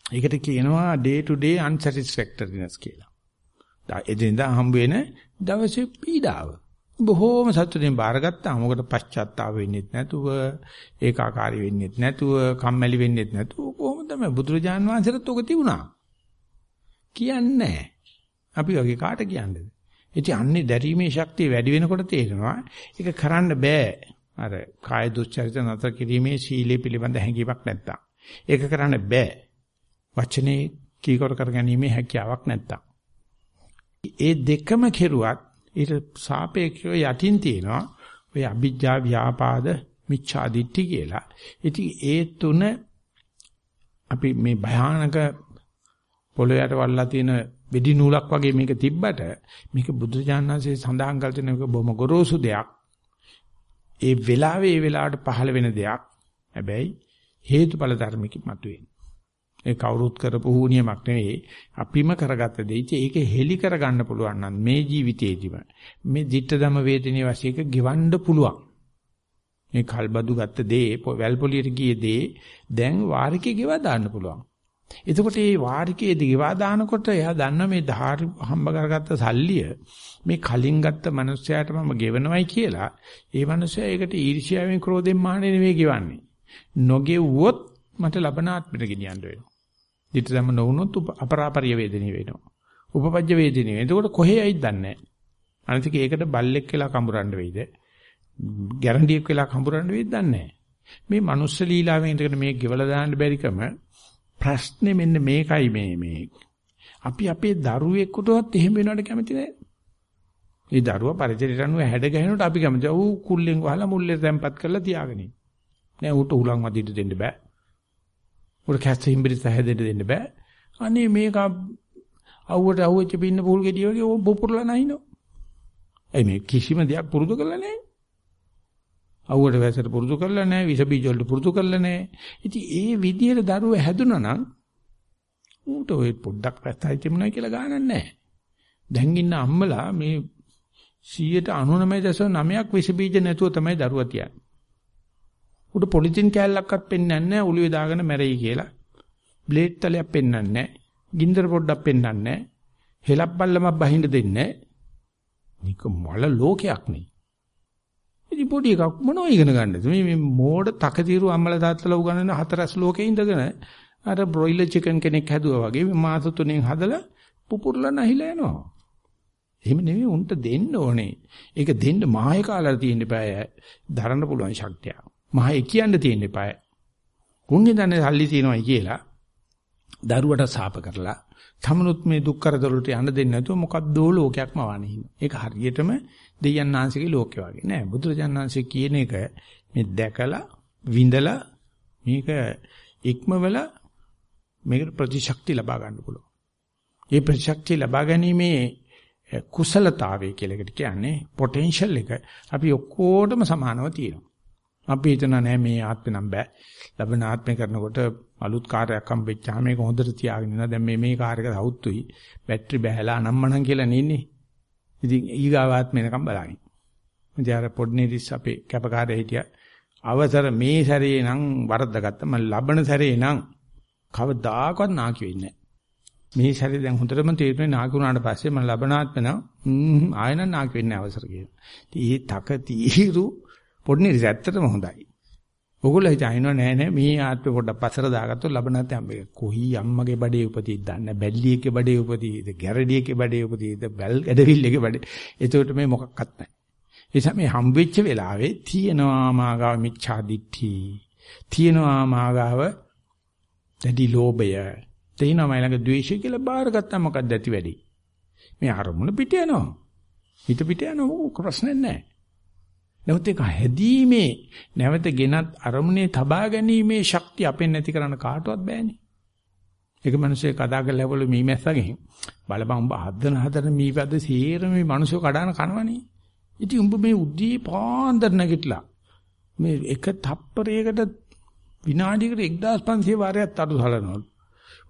ඒකට කියනවා day to day unsatisfactoriness කියලා. එදිනදා හම්බ වෙන දවසේ පීඩාව. බොහෝම සතුටින් බාරගත්තා. මොකට පශ්චාත්තාප වෙන්නෙත් නැතුව, ඒකාකාරී වෙන්නෙත් නැතුව, කම්මැලි වෙන්නෙත් නැතුව කොහොම තමයි බුදුරජාන් වහන්සේට ඔක තිබුණා. කියන්නේ අපි වගේ කාට කියන්නේ? ඉතින් අන්නේ දැරීමේ ශක්තිය වැඩි වෙනකොට තේරෙනවා ඒක කරන්න බෑ. අර කාය දුස්චරිත නතර කිරීමේ සීලය පිළිබඳ හැඟීමක් නැත්තම්. ඒක කරන්න බෑ. වචනේ කීකර කර ගැනීමේ හැකියාවක් නැත්තම්. ඒ දෙකම කෙරුවත් ඊට සාපේක්ෂව යටින් තියෙනවා ඔය අභිජ්ජා ව්‍යාපාද මිච්ඡා දිට්ඨි කියලා. ඉතින් ඒ තුන අපි මේ භයානක පොළොයට වල්ලා තියෙන වෙඩි නූලක් වගේ මේක තිබ්බට මේක බුදුජානනාංශයේ සඳහන් කළ තියෙන එක බොහොම ගොරෝසු දෙයක්. ඒ වෙලාවේ ඒ වෙලාවට පහළ වෙන දෙයක්. හැබැයි හේතුඵල ධර්මකින් මතුවේ. ඒ කවුරුත් කරපු හුනියමක් නෙවෙයි අපිම කරගත්ත දෙයක්. ඒක හෙලි කරගන්න පුළුවන් නම් මේ ජීවිතේදීම මේ ditta dhamma වේදිනේ වශයෙන් එක ගෙවන්න පුළුවන්. මේ කල්බදු ගත්ත දේ වැල් පොලියට ගියේ දේ දැන් වාරිකේ ගෙවා දාන්න පුළුවන්. එතකොට මේ වාරිකේ ගෙවා දානකොට එයා දන්න මේ ධාරි හම්බ කරගත්ත සල්ලිය මේ කලින් ගත්ත මනුස්සයාට මම ගෙවනවයි කියලා ඒ මනුස්සයා ඒකට ඊර්ෂ්‍යාවෙන් ක්‍රෝධෙන් මාන්නේ නෙවෙයි ගෙවන්නේ. නොගෙව්වොත් මට ලබනාත්මෙට ගෙනියන්න වෙනවා. ditthම නොවුනොත් අපරාපරිය වේදෙනිය වෙනවා. උපපජ්ජ වේදෙනිය. එතකොට කොහේ යයිද දන්නේ නැහැ. අනිතික ඒකට බල්ලෙක් කියලා කඹරන්න වෙයිද? ගැරන්ඩියක් වෙලා කඹරන්න වෙයිද දන්නේ නැහැ. මේ මනුස්ස ලීලාවෙන් ඉඳගෙන මේ ගෙවලා දාන්න බැරිකම ප්‍රශ්නේ මෙන්න මේකයි මේ මේ. අපි අපේ දරුවෙකුටවත් එහෙම වෙනවට කැමති නැහැ. ඒ දරුවා පරිචරිත අනුව හැඩ ගැහෙනකොට අපි කැමති. ඌ කුල්ලෙන් වහලා මුල්ලේ තැම්පත් කරලා තියාගෙන ඉන්න. නෑ ඌට උලන් වදින්න දෙන්න බෑ. ඌට කැස්ස හිම්බිරිස හැදෙන්න දෙන්න බෑ. අනේ මේක අවුවට අවුවෙච්ච පින්න පූල් ගෙඩිය වගේ ඕ බොපුරලා නැහිනෝ. එයි මේ කිසිම දෙයක් පුරුදු කරලා නැහැ. අවුවට වැසට පුරුදු කරලා නැහැ, විස බීජ වලට පුරුදු කරලා නැහැ. ඉතින් ඒ විදියට දරුව හැදුනා නම් ඌට ඔය පොඩ්ඩක් පැත්තයි තිබුණා කියලා ගානක් නැහැ. දැන් ඉන්න අම්මලා මේ 99.9ක් විස බීජ නැතුව තමයි දරුවා තියන්නේ. උඩ පොලිතින් කෑල්ලක්වත් පෙන්වන්නේ නැහැ ඔළුවේ දාගෙන මැරෙයි කියලා. බ්ලේඩ් තලයක් පෙන්වන්නේ නැහැ. ගින්දර පොඩ්ඩක් පෙන්වන්නේ නැහැ. හෙලක් බල්ලමක් බහින්න දෙන්නේ නැහැ. නික මොළ ලෝකයක් නේ. ඉතින් පොඩි එකක් මොනව ඉගෙන ගන්නද? මේ මේ මෝඩ තකතිරු අම්මලා තාත්තලා උගන්වන හතරස් ලෝකේ ඉඳගෙන අර බ්‍රොයිලර් චිකන් කෙනෙක් හැදුවා වගේ මාස තුනෙන් හදලා පුපුරලා නැහිලා යනවා. එහෙම නෙවෙයි උන්ට දෙන්න ඕනේ. ඒක දෙන්න මාය කාලලා තියෙන්න බෑ. දරන්න පුළුවන් ශක්තිය. මහේ කියන්න තියෙන්න එපායි. උන්ගේ දන්නේ සල්ලි තියෙනවයි කියලා දරුවට සාප කරලා තමනුත් මේ දුක් කරදරවලට යන්න දෙන්නේ නැතුව මොකද්දෝ ලෝකයක් මවන්නේ ඉන්න. ඒක හරියටම දෙයයන් ආංශිකේ ලෝකේ වගේ නෑ. බුදුරජාණන් ආංශික කියන එක මේ දැකලා විඳලා මේක ඉක්මවල මේකට ප්‍රතිශක්ති ලබා ගන්න පුළුවන්. මේ ප්‍රතිශක්තිය ලබා ගැනීමේ කුසලතාවය කියලා එකට කියන්නේ පොටෙන්ෂල් එක අපි ඔක්කොටම සමානව තියෙනවා. අපි හිතනවා නෑ මේ ආත්මේ නම් බෑ. ලබන ආත්මේ කරනකොට අලුත් කාර්යයක් හම්බෙච්චාම මේක හොඳට තියාගෙන ඉන්නවා. දැන් මේ මේ කාර් එක සවුත්තුයි. බැටරි බහැලා අනම්මනම් කියලා නෙන්නේ. ඉතින් ඊගාව ආත්මේ නිකන් බලන්න. ඉතින් අර පොඩ්නේදිස් අපේ කැපකාරය හිටියා. අවසර මේ සැරේ නම් වරද්දාගත්තා. මම ලබන සැරේ නම් කවදාකවත් නාකි වෙන්නේ මේ සැරේ දැන් හොඳටම තේරුනේ නාකි වුණාට පස්සේ මම ලබන ආත්මේ නම් ආයෙ නම් නාකි වෙන්නේ අවසර කියලා. ඉතින් ඒ තක තීරු පොඩ්නේදිස් ඇත්තටම හොඳයි. ඔගොල්ලෝ හිතනවා නෑ නෑ මේ ආත්මේ පොඩ්ඩක් පස්සර දාගත්තොත් ලබනත් හම්බෙක. කොහි අම්මගේ බඩේ උපතීද දන්නේ බැල්ලියගේ බඩේ උපතීද ගැරඩියගේ බඩේ උපතීද බැල් ඇඩවිල්ලගේ බඩේ. ඒකට මේ මොකක්වත් නැහැ. ඒ නිසා මේ හම්බෙච්ච වෙලාවේ තියෙනවා මාගාව මිච්ඡා දිට්ඨි. තියෙනවා මාගාව දැඩි ලෝභය. තියෙනවා මයිලඟ ද්වේෂය කියලා බාරගත්තා මොකක්ද ඇති වැඩි. මේ අරමුණ පිට යනවා. හිත පිට යනවා ප්‍රශ්නේ නැහැ. නමුත් ඒක හැදීමේ නැවත ගෙනත් අරමුණේ තබා ගැනීමේ ශක්තිය අපෙන් නැති කරන්න කාටවත් බෑනේ. ඒක මිනිස්සේ කතා කරලා හැවල මීමැස්සගෙන් බලපන් උඹ හදන හදන මීපැද්ද සීරම මේ මිනිස්සු කඩන කනවනේ. ඉතින් උඹ මේ උද්දී පාන්දර නැගිටලා මේ එක තප්පරයකට විනාඩියකට 1500 වාරයක් අඩු හලනවලු.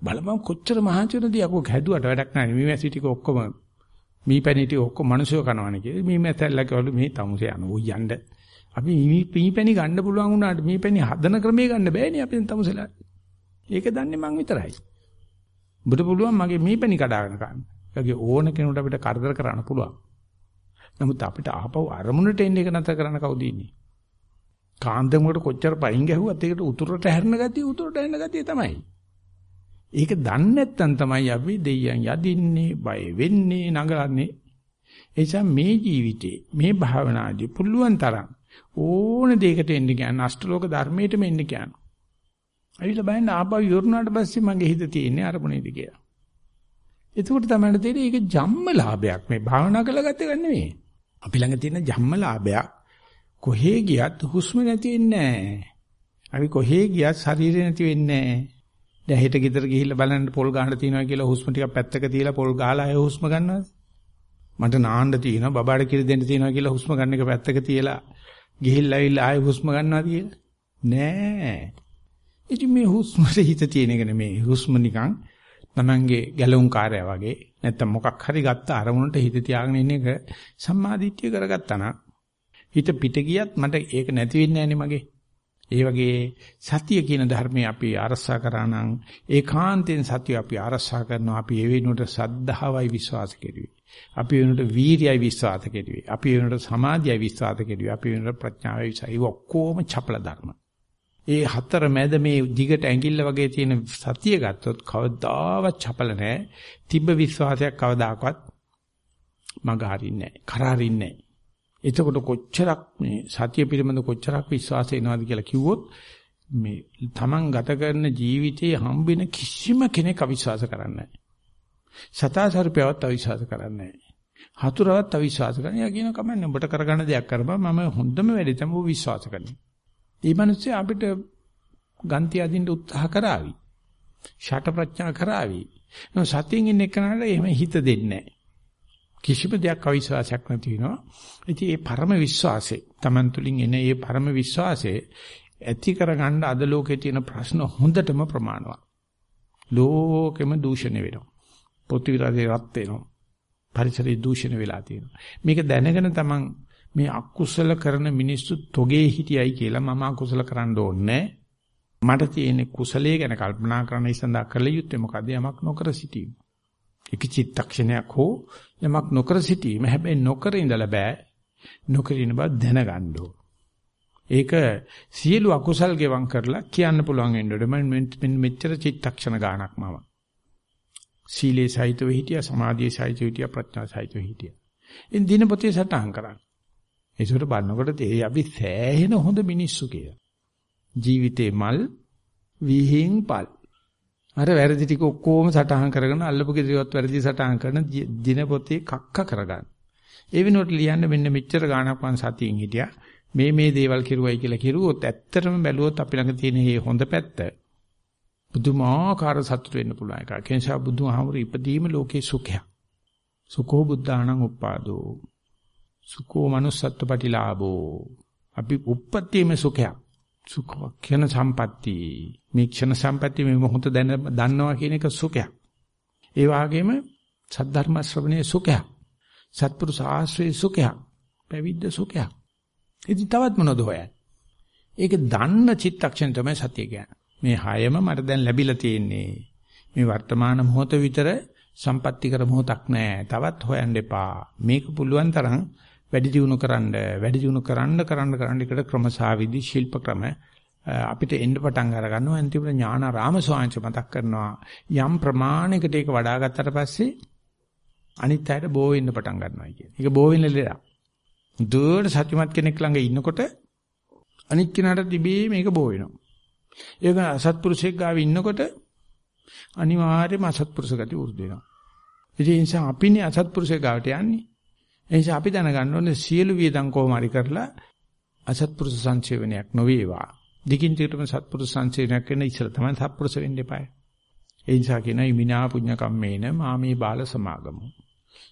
බලපන් කොච්චර මහන්සියනදී අකෝ හැදුවට වැඩක් නැහැ. මීමැසි ටික ඔක්කොම මීපැණිටි ඔක්කොම මිනිස්සු කනවනේ කියලා. මීමැතැල්ලකවලු මේ තමුසේ යන උ යන්න. අපි මීපැණි ගන්න පුළුවන් වුණාට මීපැණි හදන ක්‍රමයේ ගන්න බෑනේ අපි තමුසෙලා. ඒක දන්නේ මං විතරයි. බුදු පුළුවන් මගේ මීපැණි කඩාගෙන ගන්න. ඒකගේ ඕන කෙනෙකුට අපිට කරදර කරන්න පුළුවන්. නමුත් අපිට ආපහු අරමුණට එන්න එක නැතර කරන්න කවුද ඉන්නේ? කාන්දමකට කොච්චර පයින් ගැහුවත් ඒකට උතුරට හැරෙන ගතිය උතුරට හැරෙන ගතිය තමයි. ඒක දන්නේ නැත්නම් තමයි අපි දෙයයන් යදින්නේ, බය වෙන්නේ, නගලන්නේ. ඒ නිසා මේ ජීවිතේ මේ භාවනාදී පුළුවන් තරම් ඕන දෙයකට එන්න කියන අෂ්ටලෝක ධර්මයටම එන්න කියන. අවිල බයන්න ආපහු යොරුනාට පස්සේ මගේ හිත තියෙන්නේ අරමුණේද කියලා. එතකොට තමයි තේරෙන්නේ ඒක ජම්මලාභයක් මේ භාවනා කළ ගත ගන්න නෙමෙයි. අපි ළඟ තියෙන ජම්මලාභයක් කොහේ ගියත් හුස්ම නැති වෙන්නේ නැහැ. අපි කොහේ ගියත් ශරීරය නැති වෙන්නේ නැහැ. දැන් හෙට ගෙදර ගිහිල්ලා බලන්න පොල් ගහන්න තියනවා කියලා හුස්ම ටිකක් පැත්තක තියලා පොල් ගහලා ආය හුස්ම ගන්නවද? මට නාන්න තියෙනවා බබාට කිරි දෙන්න තියෙනවා කියලා හුස්ම ගන්න එක පැත්තක තියලා ගිහිල්ලා ඇවිල්ලා ආය හුස්ම ගන්නවද කියලා? නෑ. ඉතින් මේ හුස්මට හිත තියෙන එක නෙමෙයි. හුස්ම නිකන් තමන්ගේ ගැලුම් කාර්යය වගේ නැත්තම් මොකක් හරි ගත්ත අරමුණට හිත තියාගෙන ඉන්න එක සම්මාදිට්ඨිය කරගත්තා නම් හිත පිට ගියත් මට ඒක නැති වෙන්නේ නැහනේ මගේ. ඒ වගේ සතිය කියන ධර්මයේ අපි ආරස්සා කරා නම් ඒකාන්තයෙන් සතිය අපි ආරස්සා කරනවා අපි ඒ වෙනුවට සද්ධාවයි විශ්වාස කෙරුවේ. අපි වෙනුවට වීරියයි විශ්වාස කෙරුවේ. අපි වෙනුවට සමාධියයි විශ්වාස කෙරුවේ. අපි වෙනුවට ප්‍රඥාවයි විශ්වාස. ඒ ඔක්කොම චපල ධර්ම. ඒ හතර මැද මේ දිගට ඇඟිල්ල වගේ තියෙන සතිය ගත්තොත් කවදාවත් චපල නැහැ. තිබ්බ විශ්වාසයක් කවදාකවත් මග හරින්නේ නැහැ. කරාරින්නේ නැහැ. එතකොට කොච්චරක් මේ සතිය පිළිබඳ කොච්චරක් විශ්වාස එනවද කියලා කිව්වොත් මේ Taman ගත කරන ජීවිතයේ හම්බෙන කිසිම කෙනෙක් අවිශ්වාස කරන්නේ නැහැ. සතාසර්පයවත් අවිශ්වාස කරන්නේ නැහැ. හතුරවත් අවිශ්වාස කරන්නේ. යා කියන කමන්නේ ඔබට කරගන්න දෙයක් කරපන් මම හොඳම වැඩේ තමයි විශ්වාස කරන්නේ. මේ මිනිස්සු අපිට ගන්ති අදින්න උත්සාහ කරાવી. ෂට ප්‍රඥා කරાવી. නෝ සතියින් ඉන්න එකනට එහෙම හිත දෙන්නේ නැහැ. කිසිම දෙයක් අවිශ්වාසයක් නැති වෙනවා. ඉතින් මේ පරම විශ්වාසේ Taman තුලින් එන මේ පරම විශ්වාසේ ඇති කරගන්න අද ලෝකේ තියෙන ප්‍රශ්න හොඳටම ප්‍රමාණවත්. ලෝකෙම දූෂණය වෙනවා. පෘථිවිරාජේ රත් වෙනවා. පරිසරයේ දූෂණය වෙලා තියෙනවා. මේක දැනගෙන Taman මේ අකුසල කරන මිනිස්සු තොගේ හිටියයි කියලා මම අකුසල කරන්න ඕනේ මට තියෙන කුසලයේ ගැන කල්පනා කරන ඉස්සඳා කළ යුත්තේ මොකද යමක් නොකර සිටීම. එක චිත්තක්ෂණයක් හෝ යමක් නොකර සිටීම. හැබැයි නොකර ඉඳලා බෑ. නොකර ඉන්න බව දැනගන්න ඒක සියලු අකුසල් ගෙවම් කරලා කියන්න පුළුවන් වෙනකොට මම මෙච්චර චිත්තක්ෂණ ගානක් මම. සීලේ සහිතව හිටියා සමාධියේ සහිතව හිටියා ප්‍රඥා සහිතව හිටියා. ඉතින් දිනපොතේ සටහන් කරා ඒකට බලනකොට ඒ අපි සෑහෙන හොඳ මිනිස්සු කියලා. ජීවිතේ මල් විහිං පල්. අර වැරදි ටික ඔක්කොම සටහන් කරගෙන අල්ලපු ගෙදරවත් වැරදි සටහන් කරන දිනපොතේ කක්ක කරගන්න. ඒ වෙනුවට ලියන්න මෙන්න මෙච්චර ගාණක් මං සතියින් හිටියා. මේ මේ දේවල් කිරුවයි කියලා කිරුවොත් ඇත්තටම බැලුවොත් අපි ළඟ තියෙන මේ හොඳ පැත්ත බුදුමාකාර සතුට වෙන්න පුළුවන් එකක්. ඒ නිසා බුදුහාමුදුරු ඉපදීම ලෝකේ සුඛයක්. සුඛෝ බුද්ධාණං උප්පාදෝ. සුඛෝ manussත්ත්ව පටිලාභෝ. අපි උප්පත්තියේම සුඛයක්. සුඛ කියන සම්පatti මේ ක්ෂණ සම්පatti මේ මොහොත දැන දන්නවා කියන එක සුඛයක්. ඒ වගේම සද්ධර්ම ශ්‍රවණයේ සුඛයක්. සත්පුරුෂ ආශ්‍රයේ සුඛයක්. පැවිද්ද සුඛයක්. ඉතින් තවත් මොනවද හොයන්නේ? ඒක දන්න චිත්තක්ෂණ තමයි සතිය කියන්නේ. මේ හයම මට දැන් ලැබිලා තියෙන්නේ. මේ වර්තමාන මොහොත විතර සම්පත්‍ති කර මොහොතක් නෑ. තවත් හොයන්න එපා. මේක පුළුවන් තරම් වැඩි දියුණු කරන්න වැඩි දියුණු කරන්න කරන්න කරන්න එකට ක්‍රමසාවිදි ශිල්ප ක්‍රම අපිට එන්න පටන් අර ගන්නවා අන්තිමට ඥානාරාම ස්වාමීන් මතක් කරනවා යම් ප්‍රමාණයකට ඒක වඩා ගත්තට පස්සේ අනිත් අයට බෝ වෙන්න පටන් ගන්නවා කියන. ඒක බෝ වෙන ලෙඩක්. දුවට සත්‍යමත් කෙනෙක් ළඟ ඉන්නකොට අනිත් කෙනාට තිබී මේක බෝ වෙනවා. ඒක අසත්පුරුෂයෙක් ගාව ඉන්නකොට අනිවාර්යයෙන්ම අසත්පුරුෂ ගති උරුදු වෙනවා. ඒ නිසා අපිනේ අසත්පුරුෂයෙක් ගාවට යන්නේ. ඒ නිසා අපි දැනගන්න ඕනේ සියලු වියදම් කොහොම හරි කරලා අසත්පුරුෂ සංචේවනයක් නොවේවා. දිගින් දිගටම සත්පුරුෂ සංචේවනයක් වෙන ඉස්සර තමයි සත්පුරුෂ වෙන්න එපායි. ඒ නිසා කියන ඉමිනා පුඤ්ඤ කම්මේන මාමේ බාල සමාගමු.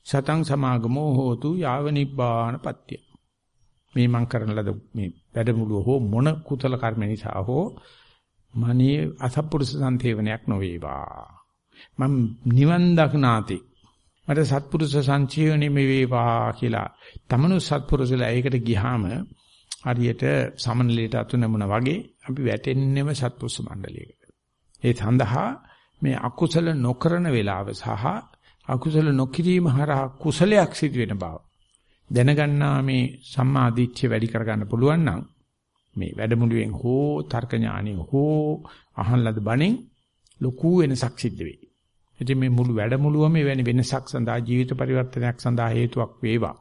සතං සමාගමෝ හෝතු යාව නිබ්බාන පත්‍ය. මේ මං කරන ලද මේ වැඩමුළුව හෝ මොන කුසල කර්ම නිසා හෝ මනේ අසත්පුරුෂ සංචේවනයක් නොවේවා. මම නිවන් දක්නාති මට සත්පුරුෂ සංචේවනෙ මේ වේවා කියලා. තමනු සත්පුරුෂලා ඒකට ගියාම හරියට සමනලයට අතු නැමුණා වගේ අපි වැටෙන්නෙම සත්පුරුෂ මණ්ඩලයකට. ඒ සඳහා මේ අකුසල නොකරන වේලාව සහ අකුසල නොකිරීම හරහා කුසලයක් සිදු වෙන බව දැනගන්නා මේ සම්මා දිට්ඨිය වැඩි කරගන්න පුළුවන් නම් මේ වැඩමුළුවෙන් හෝ තර්ක ඥානෙන් හෝ අහන් ලද බණෙන් ලොකු වෙනසක් සිද්ධ වෙයි. ඉතින් මේ මුළු වැඩමුළුවම එවැනි වෙනසක් සඳහා ජීවිත පරිවර්තනයක් සඳහා හේතුවක් වේවා.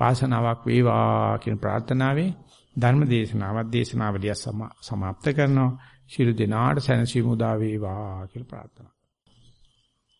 වාසනාවක් වේවා කියන ප්‍රාර්ථනාවෙන් ධර්ම දේශනාවක් දේශනාවලිය සමාප්ත කරනවා. ශිරු දිනාට සැනසීම උදා වේවා කියලා ප්‍රාර්ථනා